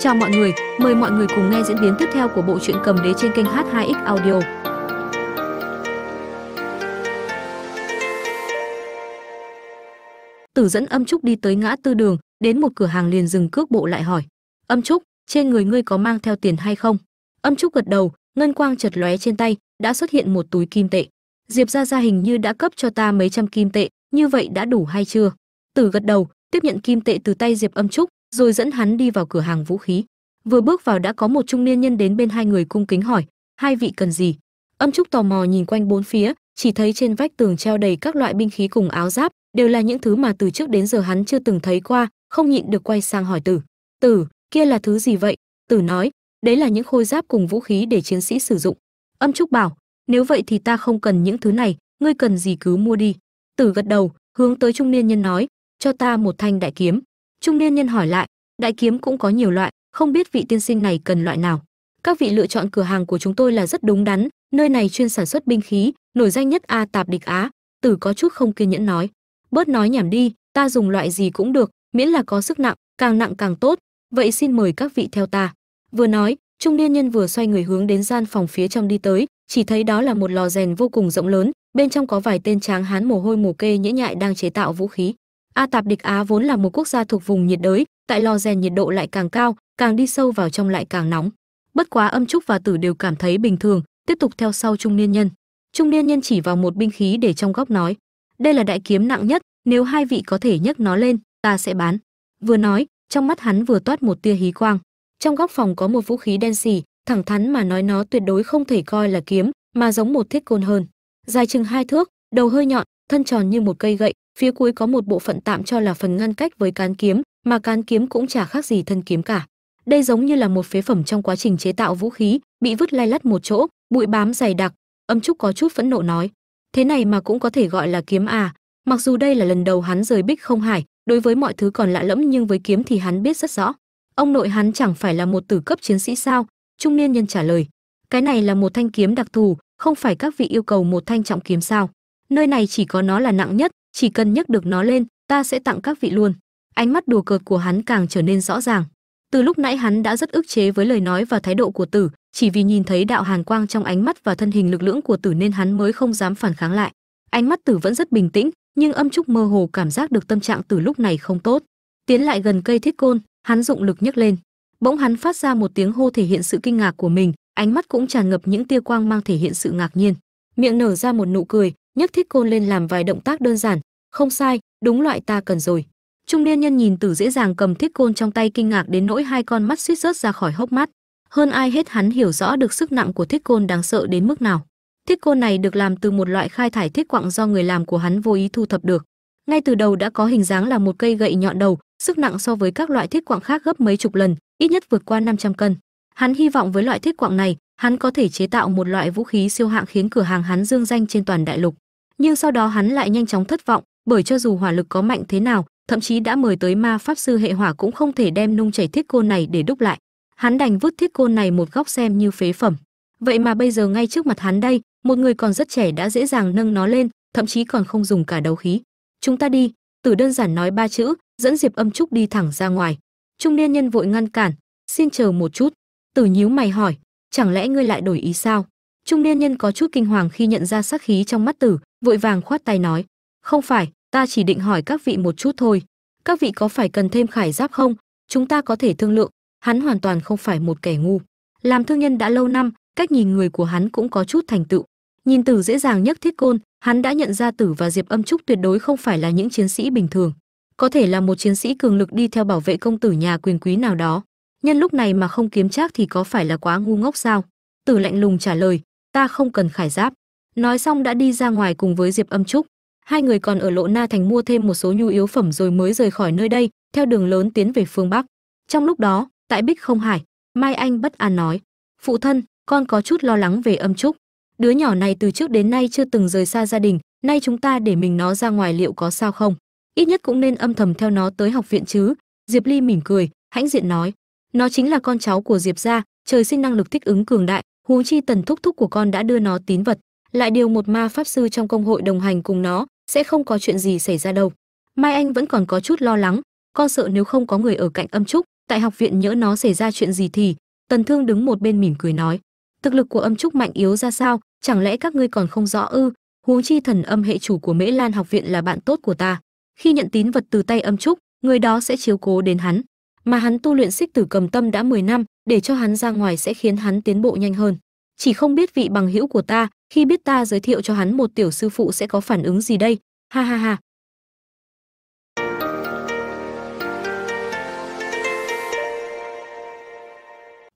Chào mọi người, mời mọi người cùng nghe diễn biến tiếp theo của bộ truyện cầm đế trên kênh H2X Audio. Tử dẫn Âm Trúc đi tới ngã tư đường, đến một cửa hàng liền dừng cước bộ lại hỏi: "Âm Trúc, trên người ngươi có mang theo tiền hay không?" Âm Trúc gật đầu, ngân quang chợt lóe trên tay, đã xuất hiện một túi kim tệ. Diệp gia gia hình như đã cấp cho ta mấy trăm kim tệ, như vậy đã đủ hay chưa? Tử gật đầu, tiếp nhận kim tệ từ tay Diệp Âm Trúc, rồi dẫn hắn đi vào cửa hàng vũ khí. Vừa bước vào đã có một trung niên nhân đến bên hai người cung kính hỏi, hai vị cần gì? Âm Trúc tò mò nhìn quanh bốn phía, chỉ thấy trên vách tường treo đầy các loại binh khí cùng áo giáp, đều là những thứ mà từ trước đến giờ hắn chưa từng thấy qua, không nhịn được quay sang hỏi Tử. "Tử, kia là thứ gì vậy?" Tử nói, "Đấy là những khôi giáp cùng vũ khí để chiến sĩ sử dụng." Âm Trúc bảo, "Nếu vậy thì ta không cần những thứ này, ngươi cần gì cứ mua đi." Tử gật đầu, hướng tới trung niên nhân nói, "Cho ta một thanh đại kiếm." Trung niên nhân hỏi lại, đại kiếm cũng có nhiều loại, không biết vị tiên sinh này cần loại nào. Các vị lựa chọn cửa hàng của chúng tôi là rất đúng đắn, nơi này chuyên sản xuất binh khí, nổi danh nhất A Tạp Địch Á. Tử có chút không kiên nhẫn nói, bớt nói nhảm đi, ta dùng loại gì cũng được, miễn là có sức nặng, càng nặng càng tốt. Vậy xin mời các vị theo ta. Vừa nói, trung niên nhân vừa xoay người hướng đến gian phòng phía trong đi tới, chỉ thấy đó là một lò rèn vô cùng rộng lớn, bên trong có vài tên tráng hán mồ hôi mồ kê nhễ nhại đang chế tạo vũ khí. A Tạp Địch Á vốn là một quốc gia thuộc vùng nhiệt đới, tại lò rèn nhiệt độ lại càng cao, càng đi sâu vào trong lại càng nóng. Bất quá Âm Trúc và Tử đều cảm thấy bình thường, tiếp tục theo sau trung niên nhân. Trung niên nhân chỉ vào một binh khí để trong góc nói: "Đây là đại kiếm nặng nhất, nếu hai vị có thể nhấc nó lên, ta sẽ bán." Vừa nói, trong mắt hắn vừa toát một tia hí quang. Trong góc phòng có một vũ khí đen xì, thẳng thắn mà nói nó tuyệt đối không thể coi là kiếm, mà giống một thiết côn hơn. Dài chừng hai thước, đầu hơi nhọn, thân tròn như một cây gậy, phía cuối có một bộ phận tạm cho là phần ngăn cách với cán kiếm, mà cán kiếm cũng chả khác gì thân kiếm cả. Đây giống như là một phế phẩm trong quá trình chế tạo vũ khí, bị vứt lay lắt một chỗ, bụi bám dày đặc. Âm Trúc có chút phẫn nộ nói: "Thế này mà cũng có thể gọi là kiếm à?" Mặc dù đây là lần đầu hắn rời Bích Không Hải, đối với mọi thứ còn lạ lẫm nhưng với kiếm thì hắn biết rất rõ. Ông nội hắn chẳng phải là một tử cấp chiến sĩ sao? Trung niên nhân trả lời: "Cái này là một thanh kiếm đặc thù, không phải các vị yêu cầu một thanh trọng kiếm sao? Nơi này chỉ có nó là nặng nhất, chỉ cần nhấc được nó lên, ta sẽ tặng các vị luôn." Ánh mắt đùa cợt của hắn càng trở nên rõ ràng. Từ lúc nãy hắn đã rất ức chế với lời nói và thái độ của Tử, chỉ vì nhìn thấy đạo hàn quang trong ánh mắt và thân hình lực lưỡng của Tử nên hắn mới không dám phản kháng lại. Ánh mắt Tử vẫn rất bình tĩnh, nhưng âm trúc mơ hồ cảm giác được tâm trạng Tử lúc này không tốt. Tiến lại gần cây thiết côn, hắn dụng lực nhấc lên. Bỗng hắn phát ra một tiếng hô thể hiện sự kinh ngạc của mình, ánh mắt cũng tràn ngập những tia quang mang thể hiện sự ngạc nhiên. Miệng nở ra một nụ cười, nhấc thiết côn lên làm vài động tác đơn giản, không sai, đúng loại ta cần rồi. Trung niên nhân nhìn Tử dễ dàng cầm thiết côn trong tay kinh ngạc đến nỗi hai con mắt suýt rớt ra khỏi hốc mắt. Hơn ai hết hắn hiểu rõ được sức nặng của thiết côn đáng sợ đến mức nào. Thiết côn này được làm từ một loại khai thải thiết quặng do người làm của hắn vô ý thu thập được. Ngay từ đầu đã có hình dáng là một cây gậy nhọn đầu, sức nặng so với các loại thiết quặng khác gấp mấy chục lần, ít nhất vượt qua 500 cân. Hắn hy vọng với loại thiết quặng này, hắn có thể chế tạo một loại vũ khí siêu hạng khiến cửa hàng hắn dương danh trên toàn đại lục. Nhưng sau đó hắn lại nhanh chóng thất vọng, bởi cho dù hỏa lực có mạnh thế nào, thậm chí đã mời tới ma pháp sư hệ hỏa cũng không thể đem nung chảy thiết côn này để đúc lại. Hắn đành vứt thiết côn này một góc xem như phế phẩm. Vậy mà bây giờ ngay trước mặt hắn đây, một người còn rất trẻ đã dễ dàng nâng nó lên, thậm chí còn không dùng cả đấu khí. Chúng ta đi, Tử đơn giản nói ba chữ, dẫn Diệp Âm Trúc đi thẳng ra ngoài. Trung niên nhân vội ngăn cản, xin chờ một chút. Tử nhíu mày hỏi, chẳng lẽ ngươi lại đổi ý sao? Trung niên nhân có chút kinh hoàng khi nhận ra sát khí trong mắt Tử, vội vàng khoát tay nói, không phải, ta chỉ định hỏi các vị một chút thôi. Các vị có phải cần thêm khải giáp không? Chúng ta có thể thương lượng hắn hoàn toàn không phải một kẻ ngu. Làm thương nhân đã lâu năm cách nhìn người của hắn cũng có chút thành tựu. Nhìn tử dễ dàng nhất thiết côn hắn đã nhận ra tử và diệp âm trúc tuyệt đối không phải là những chiến sĩ bình thường. Có thể là một chiến sĩ cường lực đi theo bảo vệ công tử nhà quyền quý nào đó. Nhân lúc này mà không kiếm chắc thì có phải là quá ngu ngốc sao? Tử lạnh lùng trả lời ta không cần khải giáp nói xong đã đi ra ngoài cùng với diệp âm trúc. Hai người còn ở lộ na thành mua thêm một số nhu yếu phẩm rồi mới rời khỏi nơi đây, theo đường lớn tiến về phương bắc. Trong lúc đó, tại bích không hải, mai anh bất an nói, phụ thân, con có chút lo lắng về âm trúc. Đứa nhỏ này từ trước đến nay chưa từng rời xa gia đình, nay chúng ta để mình nó ra ngoài liệu có sao không? Ít nhất cũng nên âm thầm theo nó tới học viện chứ. Diệp ly mỉm cười, hãnh diện nói, nó chính là con cháu của diệp gia, trời sinh năng lực thích ứng cường đại, huống chi tần thúc thúc của con đã đưa nó tín vật lại điều một ma pháp sư trong công hội đồng hành cùng nó, sẽ không có chuyện gì xảy ra đâu. Mai anh vẫn còn có chút lo lắng, con sợ nếu không có người ở cạnh âm trúc, tại học viện nhỡ nó xảy ra chuyện gì thì tần thương đứng một bên mỉm cười nói, thực lực của âm trúc mạnh yếu ra sao, chẳng lẽ các ngươi còn không rõ ư? Huống chi thần âm hệ chủ của mễ lan học viện là bạn tốt của ta. Khi nhận tín vật từ tay âm trúc, người đó sẽ chiếu cố đến hắn. Mà hắn tu luyện xích tử cầm tâm đã 10 năm, để cho hắn ra ngoài sẽ khiến hắn tiến bộ nhanh hơn chỉ không biết vị bằng hữu của ta, khi biết ta giới thiệu cho hắn một tiểu sư phụ sẽ có phản ứng gì đây? Ha ha ha.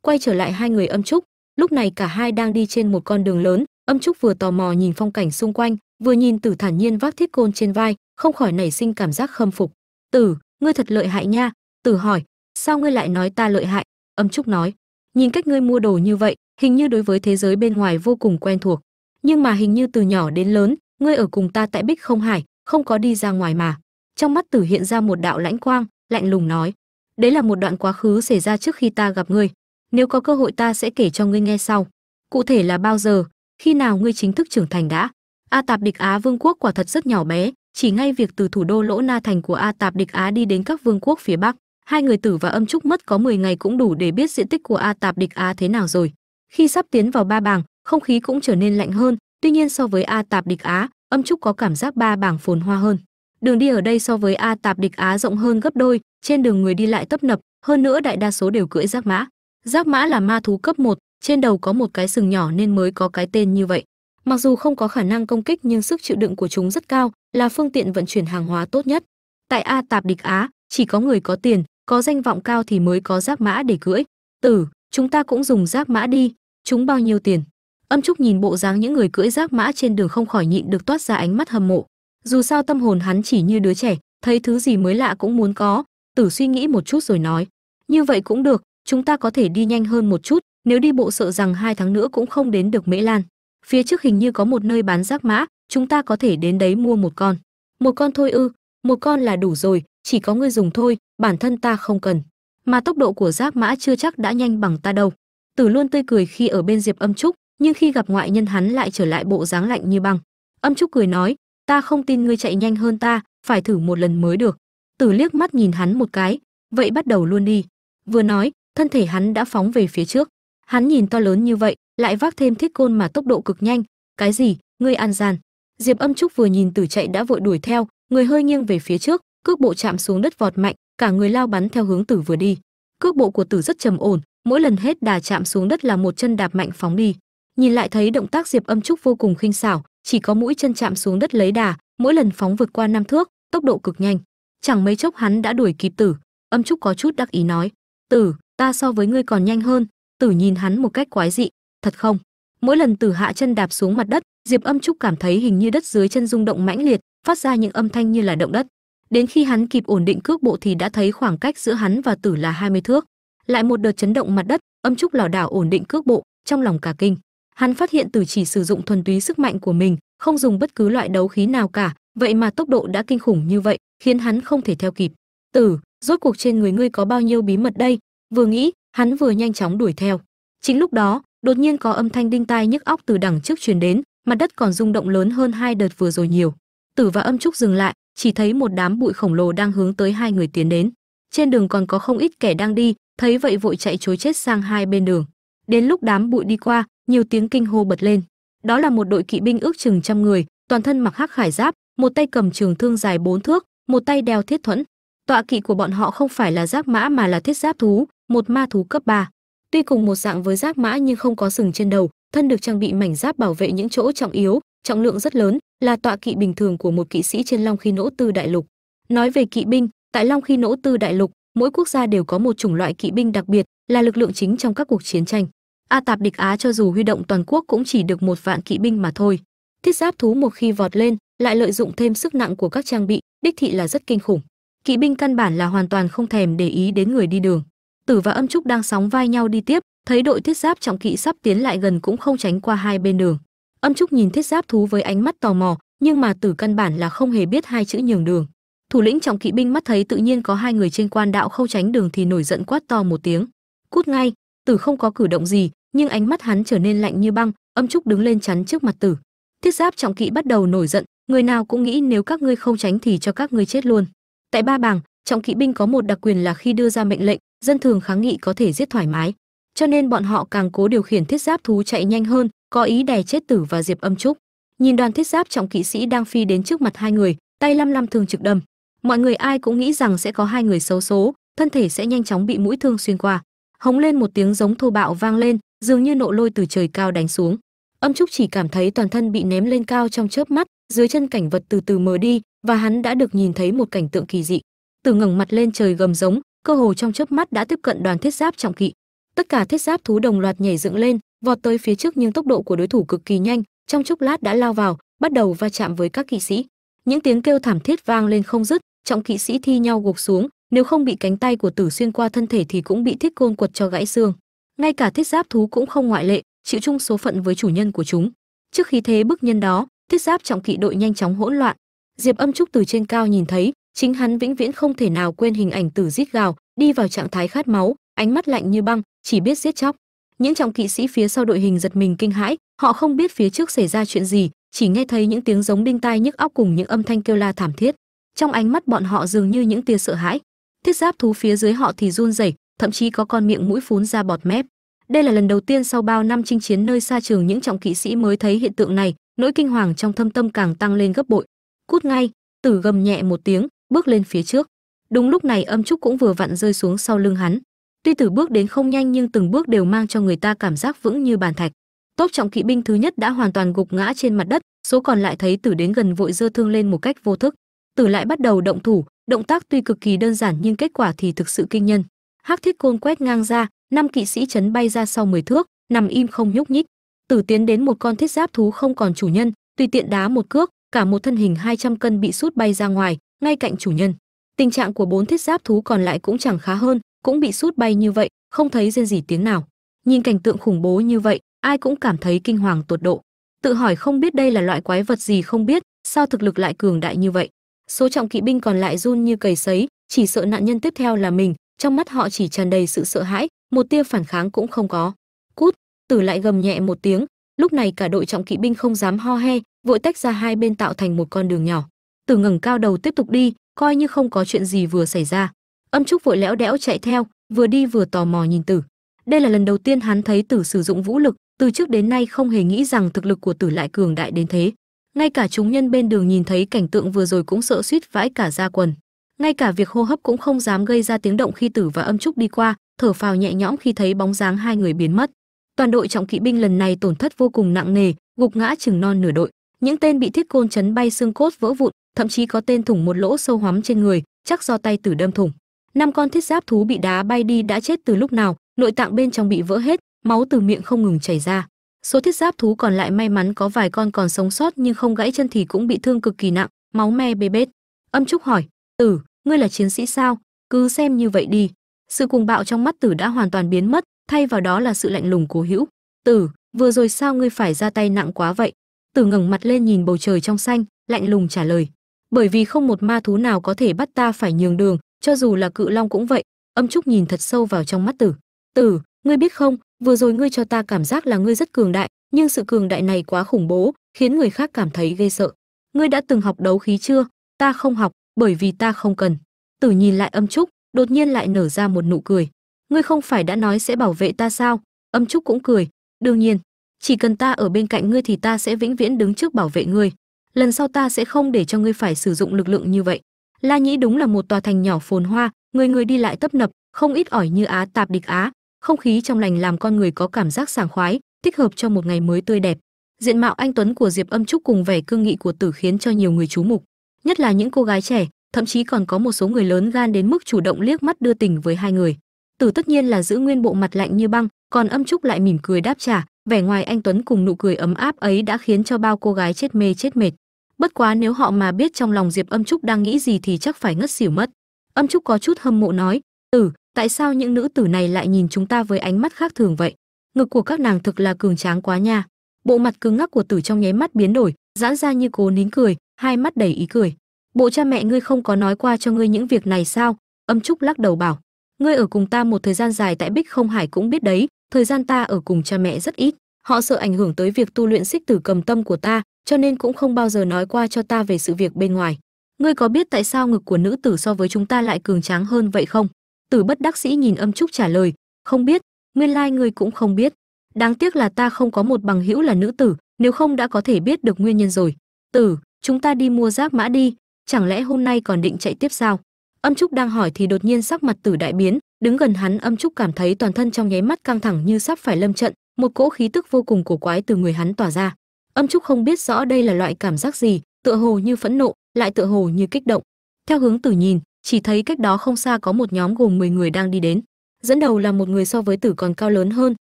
Quay trở lại hai người âm trúc, lúc này cả hai đang đi trên một con đường lớn, âm trúc vừa tò mò nhìn phong cảnh xung quanh, vừa nhìn tử thản nhiên vác thiết côn trên vai, không khỏi nảy sinh cảm giác khâm phục. Tử, ngươi thật lợi hại nha. Tử hỏi, sao ngươi lại nói ta lợi hại? Âm trúc nói, nhìn cách ngươi mua đồ như vậy hình như đối với thế giới bên ngoài vô cùng quen thuộc. Nhưng mà hình như từ nhỏ đến lớn, ngươi ở cùng ta tại bích không hải, không có đi ra ngoài mà. Trong mắt tử hiện ra một đạo lãnh quang, lạnh lùng nói, đấy là một đoạn quá khứ xảy ra trước khi ta gặp ngươi. Nếu có cơ hội ta sẽ kể cho ngươi nghe sau. Cụ thể là bao giờ, khi nào ngươi chính thức trưởng thành đã? A tạp địch á vương quốc quả thật rất nhỏ bé, chỉ ngay việc từ thủ đô lỗ na thành của a tạp địch á đi đến các vương quốc phía bắc, hai người tử và âm trúc mất có 10 ngày cũng đủ để biết diện tích của a tạp địch á thế nào rồi khi sắp tiến vào ba bảng không khí cũng trở nên lạnh hơn tuy nhiên so với a tạp địch á âm trúc có cảm giác ba bảng phồn hoa hơn. Đường đi ở đây so với a tạp địch á rộng hơn gấp đôi trên đường người đi lại tấp nập hơn nữa đại đa số đều cưỡi giác mã. Giác mã là ma thú cấp 1, trên đầu có một cái sừng nhỏ nên mới có cái tên như vậy. Mặc dù không có khả năng công kích nhưng sức chịu đựng của chúng rất cao là phương tiện vận chuyển hàng hóa tốt nhất. Tại a tạp địch á chỉ có người có tiền có danh vọng cao thì mới có giác mã để cưỡi. Tử chúng ta cũng dùng giác mã đi chúng bao nhiêu tiền? Âm trúc nhìn bộ dáng những người cưỡi giác mã trên đường không khỏi nhịn được toát ra ánh mắt hâm mộ. Dù sao tâm hồn hắn chỉ như đứa trẻ, thấy thứ gì mới lạ cũng muốn có. Tử suy nghĩ một chút rồi nói, như vậy cũng được, chúng ta có thể đi nhanh hơn một chút, nếu đi bộ sợ rằng hai tháng nữa cũng không đến được mễ lan. Phía trước hình như có một nơi bán giác mã, chúng ta có thể đến đấy mua một con. Một con thôi ư, một con là đủ rồi, chỉ có ngươi dùng thôi, bản thân ta không cần. Mà tốc độ của giác mã chưa chắc đã nhanh bằng ta đâu tử luôn tươi cười khi ở bên diệp âm trúc, nhưng khi gặp ngoại nhân hắn lại trở lại bộ dáng lạnh như băng. Âm trúc cười nói, ta không tin ngươi chạy nhanh hơn ta, phải thử một lần mới được. Tử liếc mắt nhìn hắn một cái, vậy bắt đầu luôn đi. Vừa nói, thân thể hắn đã phóng về phía trước. Hắn nhìn to lớn như vậy, lại vác thêm thiết côn mà tốc độ cực nhanh. Cái gì? Ngươi an gian. Diệp âm trúc vừa nhìn tử chạy đã vội đuổi theo, người hơi nghiêng về phía trước, cước bộ chạm xuống đất vọt mạnh, cả người lao bắn theo hướng tử vừa đi. Cước bộ của tử rất trầm ổn mỗi lần hết đà chạm xuống đất là một chân đạp mạnh phóng đi. Nhìn lại thấy động tác diệp âm trúc vô cùng khinh xảo, chỉ có mũi chân chạm xuống đất lấy đà, mỗi lần phóng vượt qua năm thước, tốc độ cực nhanh. Chẳng mấy chốc hắn đã đuổi kịp tử. Âm trúc có chút đắc ý nói, tử, ta so với ngươi còn nhanh hơn. Tử nhìn hắn một cách quái dị, thật không? Mỗi lần tử hạ chân đạp xuống mặt đất, diệp âm trúc cảm thấy hình như đất dưới chân rung động mãnh liệt, phát ra những âm thanh như là động đất. Đến khi hắn kịp ổn định cước bộ thì đã thấy khoảng cách giữa hắn và tử là 20 thước lại một đợt chấn động mặt đất, âm trúc lảo đảo ổn định cước bộ, trong lòng cả kinh. Hắn phát hiện tử chỉ sử dụng thuần túy sức mạnh của mình, không dùng bất cứ loại đấu khí nào cả, vậy mà tốc độ đã kinh khủng như vậy, khiến hắn không thể theo kịp. Tử, rốt cuộc trên người ngươi có bao nhiêu bí mật đây? Vừa nghĩ, hắn vừa nhanh chóng đuổi theo. Chính lúc đó, đột nhiên có âm thanh đinh tai nhức óc từ đằng trước truyền đến, mặt đất còn rung động lớn hơn hai đợt vừa rồi nhiều. Tử và âm trúc dừng lại, chỉ thấy một đám bụi khổng lồ đang hướng tới hai người tiến đến. Trên đường còn có không ít kẻ đang đi thấy vậy vội chạy chối chết sang hai bên đường. Đến lúc đám bụi đi qua, nhiều tiếng kinh hô bật lên. Đó là một đội kỵ binh ước chừng trăm người, toàn thân mặc hắc khải giáp, một tay cầm trường thương dài bốn thước, một tay đeo thiết thuẫn. Tọa kỵ của bọn họ không phải là giáp mã mà là thiết giáp thú, một ma thú cấp 3. tuy cùng một dạng với giáp mã nhưng không có sừng trên đầu, thân được trang bị mảnh giáp bảo vệ những chỗ trọng yếu, trọng lượng rất lớn, là tọa kỵ bình thường của một kỵ sĩ trên long khi nỗ tư đại lục. Nói về kỵ binh, tại long khi nỗ tư đại lục mỗi quốc gia đều có một chủng loại kỵ binh đặc biệt là lực lượng chính trong các cuộc chiến tranh. A tạp địch á cho dù huy động toàn quốc cũng chỉ được một vạn kỵ binh mà thôi. Thiết giáp thú một khi vọt lên, lại lợi dụng thêm sức nặng của các trang bị, đích thị là rất kinh khủng. Kỵ binh căn bản là hoàn toàn không thèm để ý đến người đi đường. Tử và âm trúc đang sóng vai nhau đi tiếp, thấy đội thiết giáp trọng kỵ sắp tiến lại gần cũng không tránh qua hai bên đường. Âm trúc nhìn thiết giáp thú với ánh mắt tò mò, nhưng mà tử căn bản là không hề biết hai chữ nhường đường thủ lĩnh trọng kỵ binh mắt thấy tự nhiên có hai người trên quan đạo không tránh đường thì nổi giận quát to một tiếng. Cút ngay, tử không có cử động gì, nhưng ánh mắt hắn trở nên lạnh như băng, âm trúc đứng lên chắn trước mặt tử. Thiết giáp trọng kỵ bắt đầu nổi giận, người nào cũng nghĩ nếu các ngươi không tránh thì cho các ngươi chết luôn. Tại ba bảng trọng kỵ binh có một đặc quyền là khi đưa ra mệnh lệnh, dân thường kháng nghị có thể giết thoải mái. Cho nên bọn họ càng cố điều khiển thiết giáp thú chạy nhanh hơn, có ý đè chết tử và diệp âm trúc. Nhìn đoàn thiết giáp trọng kỵ sĩ đang phi đến trước mặt hai người, tay lăm lăm thường trực đâm mọi người ai cũng nghĩ rằng sẽ có hai người xấu số, thân thể sẽ nhanh chóng bị mũi thương xuyên qua. Hống lên một tiếng giống thô bạo vang lên, dường như nộ lôi từ trời cao đánh xuống. Âm trúc chỉ cảm thấy toàn thân bị ném lên cao trong chớp mắt, dưới chân cảnh vật từ từ mờ đi, và hắn đã được nhìn thấy một cảnh tượng kỳ dị. Từ ngẩng mặt lên trời gầm giống, cơ hồ trong chớp mắt đã tiếp cận đoàn thiết giáp trọng kỵ. Tất cả thiết giáp thú đồng loạt nhảy dựng lên, vọt tới phía trước nhưng tốc độ của đối thủ cực kỳ nhanh, trong chốc lát đã lao vào, bắt đầu va chạm với các kỵ sĩ. Những tiếng kêu thảm thiết vang lên không dứt trọng kỵ sĩ thi nhau gục xuống, nếu không bị cánh tay của tử xuyên qua thân thể thì cũng bị thiết côn quật cho gãy xương. Ngay cả thiết giáp thú cũng không ngoại lệ, chịu chung số phận với chủ nhân của chúng. Trước khi thế bức nhân đó, thiết giáp trọng kỵ đội nhanh chóng hỗn loạn. Diệp âm trúc từ trên cao nhìn thấy, chính hắn vĩnh viễn không thể nào quên hình ảnh tử giết gào, đi vào trạng thái khát máu, ánh mắt lạnh như băng, chỉ biết giết chóc. Những trọng kỵ sĩ phía sau đội hình giật mình kinh hãi, họ không biết phía trước xảy ra chuyện gì, chỉ nghe thấy những tiếng giống đinh tai nhức óc cùng những âm thanh kêu la thảm thiết trong ánh mắt bọn họ dường như những tia sợ hãi. Thiết giáp thú phía dưới họ thì run rẩy, thậm chí có con miệng mũi phún ra bọt mép. Đây là lần đầu tiên sau bao năm chinh chiến nơi xa trường những trọng kỵ sĩ mới thấy hiện tượng này, nỗi kinh hoàng trong thâm tâm càng tăng lên gấp bội. Cút ngay, tử gầm nhẹ một tiếng, bước lên phía trước. Đúng lúc này âm trúc cũng vừa vặn rơi xuống sau lưng hắn. Tuy tử bước đến không nhanh nhưng từng bước đều mang cho người ta cảm giác vững như bàn thạch. Tốp trọng kỵ binh thứ nhất đã hoàn toàn gục ngã trên mặt đất, số còn lại thấy tử đến gần vội dơ thương lên một cách vô thức tử lại bắt đầu động thủ, động tác tuy cực kỳ đơn giản nhưng kết quả thì thực sự kinh nhân. Hắc thiết côn quét ngang ra, năm kỵ sĩ chấn bay ra sau 10 thước, nằm im không nhúc nhích. Tử tiến đến một con thiết giáp thú không còn chủ nhân, tùy tiện đá một cước, cả một thân hình 200 cân bị sút bay ra ngoài, ngay cạnh chủ nhân. Tình trạng của bốn thiết giáp thú còn lại cũng chẳng khá hơn, cũng bị sút bay như vậy, không thấy rên gì tiếng nào. Nhìn cảnh tượng khủng bố như vậy, ai cũng cảm thấy kinh hoàng tột độ. Tự hỏi không biết đây là loại quái vật gì không biết, sao thực lực lại cường đại như vậy số trọng kỵ binh còn lại run như cầy sấy, chỉ sợ nạn nhân tiếp theo là mình. Trong mắt họ chỉ tràn đầy sự sợ hãi, một tia phản kháng cũng không có. Cút! Tử lại gầm nhẹ một tiếng. Lúc này cả đội trọng kỵ binh không dám ho he, vội tách ra hai bên tạo thành một con đường nhỏ. Tử ngẩng cao đầu tiếp tục đi, coi như không có chuyện gì vừa xảy ra. Âm trúc vội lẽo đẽo chạy theo, vừa đi vừa tò mò nhìn tử. Đây là lần đầu tiên hắn thấy tử sử dụng vũ lực, từ trước đến nay không hề nghĩ rằng thực lực của tử lại cường đại đến thế ngay cả chúng nhân bên đường nhìn thấy cảnh tượng vừa rồi cũng sợ suýt vãi cả da quần. Ngay cả việc hô hấp cũng không dám gây ra tiếng động khi tử và âm trúc đi qua, thở phào nhẹ nhõm khi thấy bóng dáng hai người biến mất. Toàn đội trọng kỵ binh lần này tổn thất vô cùng nặng nề, gục ngã chừng non nửa đội. Những tên bị thiết côn chấn bay xương cốt vỡ vụn, thậm chí có tên thủng một lỗ sâu hoắm trên người, chắc do tay tử đâm thủng. Năm con thiết giáp thú bị đá bay đi đã chết từ lúc nào, nội tạng bên trong bị vỡ hết, máu từ miệng không ngừng chảy ra số thiết giáp thú còn lại may mắn có vài con còn sống sót nhưng không gãy chân thì cũng bị thương cực kỳ nặng. Máu me bê bết. Âm trúc hỏi tử ngươi là chiến sĩ sao? Cứ xem như vậy đi. Sự cuồng bạo trong mắt tử đã hoàn toàn biến mất, thay vào đó là sự lạnh lùng cố hữu. Tử, vừa rồi sao ngươi phải ra tay nặng quá vậy? Tử ngẩng mặt lên nhìn bầu trời trong xanh, lạnh lùng trả lời, bởi vì không một ma thú nào có thể bắt ta phải nhường đường, cho dù là cự long cũng vậy. Âm trúc nhìn thật sâu vào trong mắt tử tử, ngươi biết không vừa rồi ngươi cho ta cảm giác là ngươi rất cường đại, nhưng sự cường đại này quá khủng bố, khiến người khác cảm thấy ghê sợ. Ngươi đã từng học đấu khí chưa? Ta không học, bởi vì ta không cần. Tử nhìn lại âm trúc, đột nhiên lại nở ra một nụ cười. Ngươi không phải đã nói sẽ bảo vệ ta sao? Âm trúc cũng cười. Đương nhiên, chỉ cần ta ở bên cạnh ngươi thì ta sẽ vĩnh viễn đứng trước bảo vệ ngươi. Lần sau ta sẽ không để cho ngươi phải sử dụng lực lượng như vậy. La nhĩ đúng là một tòa thành nhỏ phồn hoa, người người đi lại tấp nập, không ít ỏi như á tạp địch á không khí trong lành làm con người có cảm giác sảng khoái, thích hợp cho một ngày mới tươi đẹp. Diện mạo anh tuấn của diệp âm trúc cùng vẻ cương nghị của tử khiến cho nhiều người chú mục, nhất là những cô gái trẻ, thậm chí còn có một số người lớn gan đến mức chủ động liếc mắt đưa tình với hai người. Tử tất nhiên là giữ nguyên bộ mặt lạnh như băng, còn âm trúc lại mỉm cười đáp trả, vẻ ngoài anh tuấn cùng nụ cười ấm áp ấy đã khiến cho bao cô gái chết mê chết mệt. Bất quá nếu họ mà biết trong lòng diệp âm trúc đang nghĩ gì thì chắc phải ngất xỉu mất. Âm trúc có chút hâm mộ nói tử tại sao những nữ tử này lại nhìn chúng ta với ánh mắt khác thường vậy? Ngực của các nàng thực là cường tráng quá nha. Bộ mặt cứng ngắc của tử trong nháy mắt biến đổi, giãn ra như cố nín cười, hai mắt đầy ý cười. Bộ cha mẹ ngươi không có nói qua cho ngươi những việc này sao? Âm trúc lắc đầu bảo. Ngươi ở cùng ta một thời gian dài tại bích không hải cũng biết đấy, thời gian ta ở cùng cha mẹ rất ít. Họ sợ ảnh hưởng tới việc tu luyện xích tử cầm tâm của ta, cho nên cũng không bao giờ nói qua cho ta về sự việc bên ngoài. Ngươi có biết tại sao ngực của nữ tử so với chúng ta lại cường tráng hơn vậy không? Tử bất đắc sĩ nhìn âm trúc trả lời, không biết, nguyên lai ngươi cũng không biết. Đáng tiếc là ta không có một bằng hữu là nữ tử, nếu không đã có thể biết được nguyên nhân rồi. Tử, chúng ta đi mua giáp mã đi, chẳng lẽ hôm nay còn định chạy tiếp sao? Âm trúc đang hỏi thì đột nhiên sắc mặt tử đại biến, đứng gần hắn âm trúc cảm thấy toàn thân trong nháy mắt căng thẳng như sắp phải lâm trận, một cỗ khí tức vô cùng cổ quái từ người hắn tỏa ra. Âm trúc không biết rõ đây là loại cảm giác gì, tựa hồ như phẫn nộ, lại tựa hồ như kích động. Theo hướng tử nhìn chỉ thấy cách đó không xa có một nhóm gồm 10 người đang đi đến. Dẫn đầu là một người so với tử còn cao lớn hơn,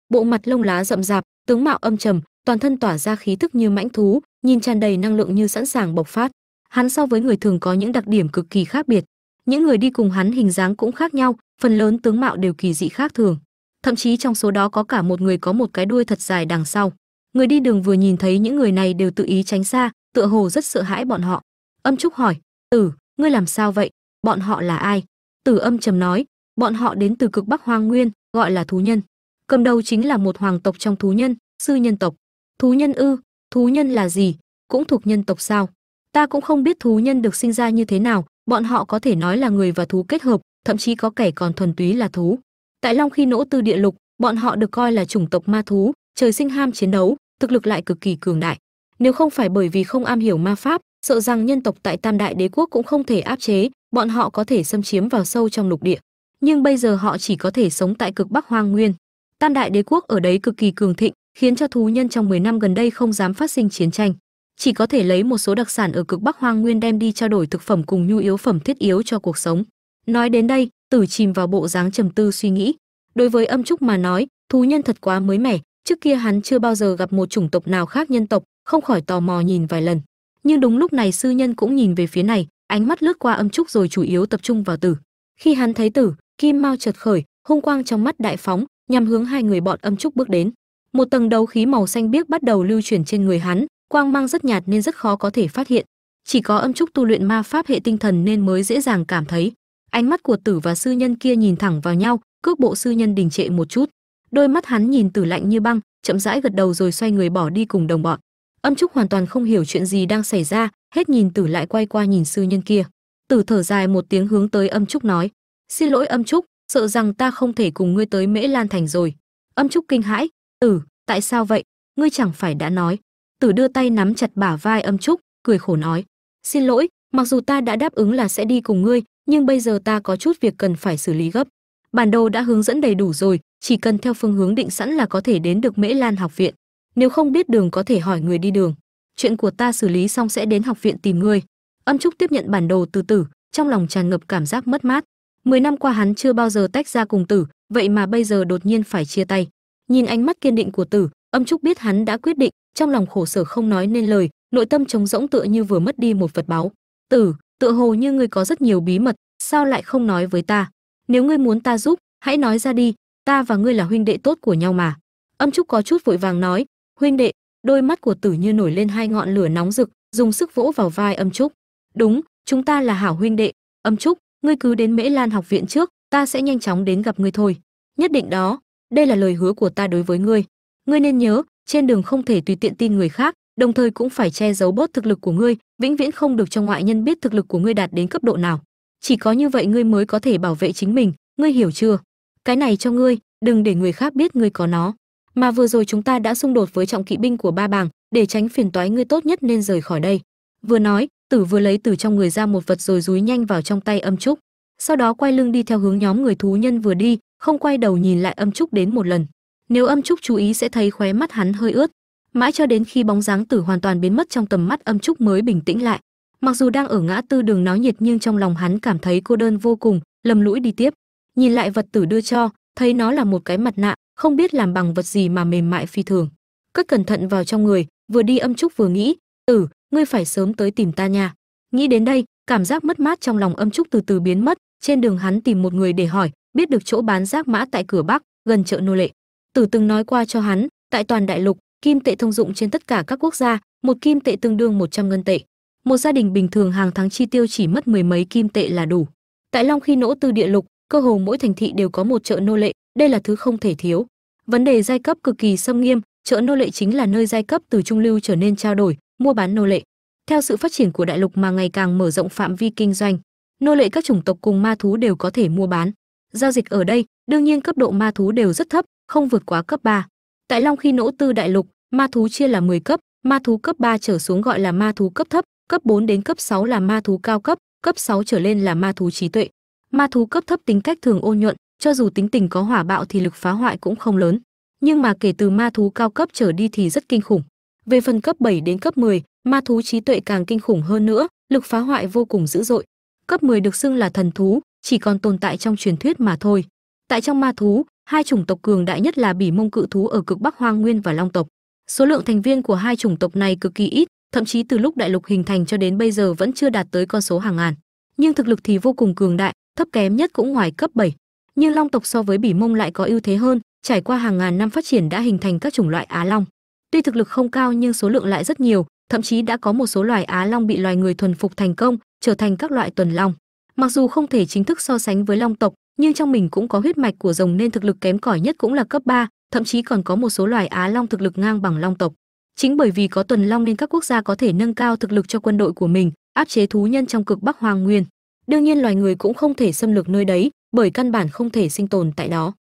bộ mặt lông lá rậm rạp, tướng mạo âm trầm, toàn thân tỏa ra khí thức như mãnh thú, nhìn tràn đầy năng lượng như sẵn sàng bộc phát. Hắn so với người thường có những đặc điểm cực kỳ khác biệt. Những người đi cùng hắn hình dáng cũng khác nhau, phần lớn tướng mạo đều kỳ dị khác thường. Thậm chí trong số đó có cả một người có một cái đuôi thật dài đằng sau. Người đi đường vừa nhìn thấy những người này đều tự ý tránh xa, tựa hồ rất sợ hãi bọn họ. Âm trúc hỏi tử ngươi làm sao vậy? Bọn họ là ai? Tử âm trầm nói, bọn họ đến từ cực bắc hoang nguyên, gọi là thú nhân. Cầm đầu chính là một hoàng tộc trong thú nhân, sư nhân tộc. Thú nhân ư, thú nhân là gì? Cũng thuộc nhân tộc sao? Ta cũng không biết thú nhân được sinh ra như thế nào, bọn họ có thể nói là người và thú kết hợp, thậm chí có kẻ còn thuần túy là thú. Tại long khi nỗ tư địa lục, bọn họ được coi là chủng tộc ma thú, trời sinh ham chiến đấu, thực lực lại cực kỳ cường đại. Nếu không phải bởi vì không am hiểu ma pháp sợ rằng nhân tộc tại tam đại đế quốc cũng không thể áp chế, bọn họ có thể xâm chiếm vào sâu trong lục địa. Nhưng bây giờ họ chỉ có thể sống tại cực bắc hoang nguyên. Tam đại đế quốc ở đấy cực kỳ cường thịnh, khiến cho thú nhân trong 10 năm gần đây không dám phát sinh chiến tranh. Chỉ có thể lấy một số đặc sản ở cực bắc hoang nguyên đem đi trao đổi thực phẩm cùng nhu yếu phẩm thiết yếu cho cuộc sống. Nói đến đây, tử chìm vào bộ dáng trầm tư suy nghĩ. Đối với âm trúc mà nói, thú nhân thật quá mới mẻ, trước kia hắn chưa bao giờ gặp một chủng tộc nào khác nhân tộc, không khỏi tò mò nhìn vài lần nhưng đúng lúc này sư nhân cũng nhìn về phía này, ánh mắt lướt qua âm trúc rồi chủ yếu tập trung vào tử. Khi hắn thấy tử, kim mao chợt khởi, hung quang trong mắt đại phóng, nhằm hướng hai người bọn âm trúc bước đến. Một tầng đấu khí màu xanh biếc bắt đầu lưu chuyển trên người hắn, quang mang rất nhạt nên rất khó có thể phát hiện. Chỉ có âm trúc tu luyện ma pháp hệ tinh thần nên mới dễ dàng cảm thấy. Ánh mắt của tử và sư nhân kia nhìn thẳng vào nhau, cước bộ sư nhân đình trệ một chút. Đôi mắt hắn nhìn tử lạnh như băng, chậm rãi gật đầu rồi xoay người bỏ đi cùng đồng bọn âm trúc hoàn toàn không hiểu chuyện gì đang xảy ra, hết nhìn tử lại quay qua nhìn sư nhân kia. Tử thở dài một tiếng hướng tới âm trúc nói, xin lỗi âm trúc, sợ rằng ta không thể cùng ngươi tới mễ lan thành rồi. Âm trúc kinh hãi, tử, tại sao vậy? Ngươi chẳng phải đã nói. Tử đưa tay nắm chặt bả vai âm trúc, cười khổ nói, xin lỗi, mặc dù ta đã đáp ứng là sẽ đi cùng ngươi, nhưng bây giờ ta có chút việc cần phải xử lý gấp. Bản đồ đã hướng dẫn đầy đủ rồi, chỉ cần theo phương hướng định sẵn là có thể đến được mễ lan học viện nếu không biết đường có thể hỏi người đi đường, chuyện của ta xử lý xong sẽ đến học viện tìm ngươi. Âm trúc tiếp nhận bản đồ từ tử trong lòng tràn ngập cảm giác mất mát. Mười năm qua hắn chưa bao giờ tách ra cùng tử, vậy mà bây giờ đột nhiên phải chia tay. Nhìn ánh mắt kiên định của tử, âm trúc biết hắn đã quyết định, trong lòng khổ sở không nói nên lời, nội tâm trống rỗng tựa như vừa mất đi một vật báu tử, tựa hồ như ngươi có rất nhiều bí mật, sao lại không nói với ta? Nếu ngươi muốn ta giúp, hãy nói ra đi, ta và ngươi là huynh đệ tốt của nhau mà. Âm trúc có chút vội vàng nói huynh đệ, đôi mắt của tử như nổi lên hai ngọn lửa nóng rực, dùng sức vỗ vào vai âm trúc. Đúng, chúng ta là hảo huynh đệ. Âm trúc, ngươi cứ đến mễ lan học viện trước, ta sẽ nhanh chóng đến gặp ngươi thôi. Nhất định đó, đây là lời hứa của ta đối với ngươi. Ngươi nên nhớ, trên đường không thể tùy tiện tin người khác, đồng thời cũng phải che giấu bớt thực lực của ngươi, vĩnh viễn không được cho ngoại nhân biết thực lực của ngươi đạt đến cấp độ nào. Chỉ có như vậy ngươi mới có thể bảo vệ chính mình, ngươi hiểu chưa? Cái này cho ngươi, đừng để người khác biết ngươi có nó mà vừa rồi chúng ta đã xung đột với trọng kỵ binh của ba bàng để tránh phiền toái ngươi tốt nhất nên rời khỏi đây. Vừa nói, tử vừa lấy từ trong người ra một vật rồi dúi nhanh vào trong tay âm trúc. Sau đó quay lưng đi theo hướng nhóm người thú nhân vừa đi, không quay đầu nhìn lại âm trúc đến một lần. Nếu âm trúc chú ý sẽ thấy khóe mắt hắn hơi ướt. Mãi cho đến khi bóng dáng tử hoàn toàn biến mất trong tầm mắt âm trúc mới bình tĩnh lại. Mặc dù đang ở ngã tư đường náo nhiệt nhưng trong lòng hắn cảm thấy cô đơn vô cùng, lầm lũi đi tiếp. Nhìn lại vật tử đưa cho, thấy nó là một cái mặt nạ không biết làm bằng vật gì mà mềm mại phi thường. Cất cẩn thận vào trong người, vừa đi âm trúc vừa nghĩ tử ngươi phải sớm tới tìm ta nha. Nghĩ đến đây, cảm giác mất mát trong lòng âm trúc từ từ biến mất, trên đường hắn tìm một người để hỏi, biết được chỗ bán rác mã tại cửa bắc, gần chợ nô lệ. Tử từng nói qua cho hắn, tại toàn đại lục, kim tệ thông dụng trên tất cả các quốc gia, một kim tệ tương đương 100 ngân tệ. Một gia đình bình thường hàng tháng chi tiêu chỉ mất mười mấy kim tệ là đủ. Tại long khi nỗ tư địa lục, cơ hồ mỗi thành thị đều có một chợ nô lệ, đây là thứ không thể thiếu vấn đề giai cấp cực kỳ xâm nghiêm, chợ nô lệ chính là nơi giai cấp từ trung lưu trở nên trao đổi, mua bán nô lệ. Theo sự phát triển của đại lục mà ngày càng mở rộng phạm vi kinh doanh, nô lệ các chủng tộc cùng ma thú đều có thể mua bán. Giao dịch ở đây, đương nhiên cấp độ ma thú đều rất thấp, không vượt quá cấp 3. tại long khi nỗ tư đại lục, ma thú chia là 10 cấp, ma thú cấp 3 trở xuống gọi là ma thú cấp thấp, cấp 4 đến cấp 6 là ma thú cao cấp cấp 6 trở lên là ma thú trí tuệ. Ma thú cấp thấp tính cách thường ôn nhuận cho dù tính tình có hỏa bạo thì lực phá hoại cũng không lớn nhưng mà kể từ ma thú cao cấp trở đi thì rất kinh khủng. Về phần cấp 7 đến cấp 10, ma thú trí tuệ càng kinh khủng hơn nữa lực phá hoại vô cùng dữ dội. Cấp 10 được xưng là thần thú chỉ còn tồn tại trong truyền thuyết mà thôi. Tại trong ma thú hai chủng tộc cường đại nhất là bỉ mông cự thú ở cực bắc hoang nguyên và long tộc. Số lượng thành viên của hai chủng tộc này cực kỳ ít thậm chí từ lúc đại lục hình thành cho đến bây giờ vẫn chưa đạt tới con số hàng ngàn. Nhưng thực lực thì vô cùng cường đại thấp kém nhất cũng ngoài cấp 7 nhưng long tộc so với bỉ mông lại có ưu thế hơn trải qua hàng ngàn năm phát triển đã hình thành các chủng loại á long. Tuy thực lực không cao nhưng số lượng lại rất nhiều thậm chí đã có một số loài á long bị loài người thuần phục thành công trở thành các loại tuần long. Mặc dù không thể chính thức so sánh với long tộc nhưng trong mình cũng có huyết mạch của rồng nên thực lực kém cỏi nhất cũng là cấp 3, thậm chí còn có một số loài á long thực lực ngang bằng long tộc. Chính bởi vì có tuần long nên các quốc gia có thể nâng cao thực lực cho quân đội của mình áp chế thú nhân trong cực bắc Hoàng nguyên. Đương nhiên loài người cũng không thể xâm lược nơi đấy bởi căn bản không thể sinh tồn tại đó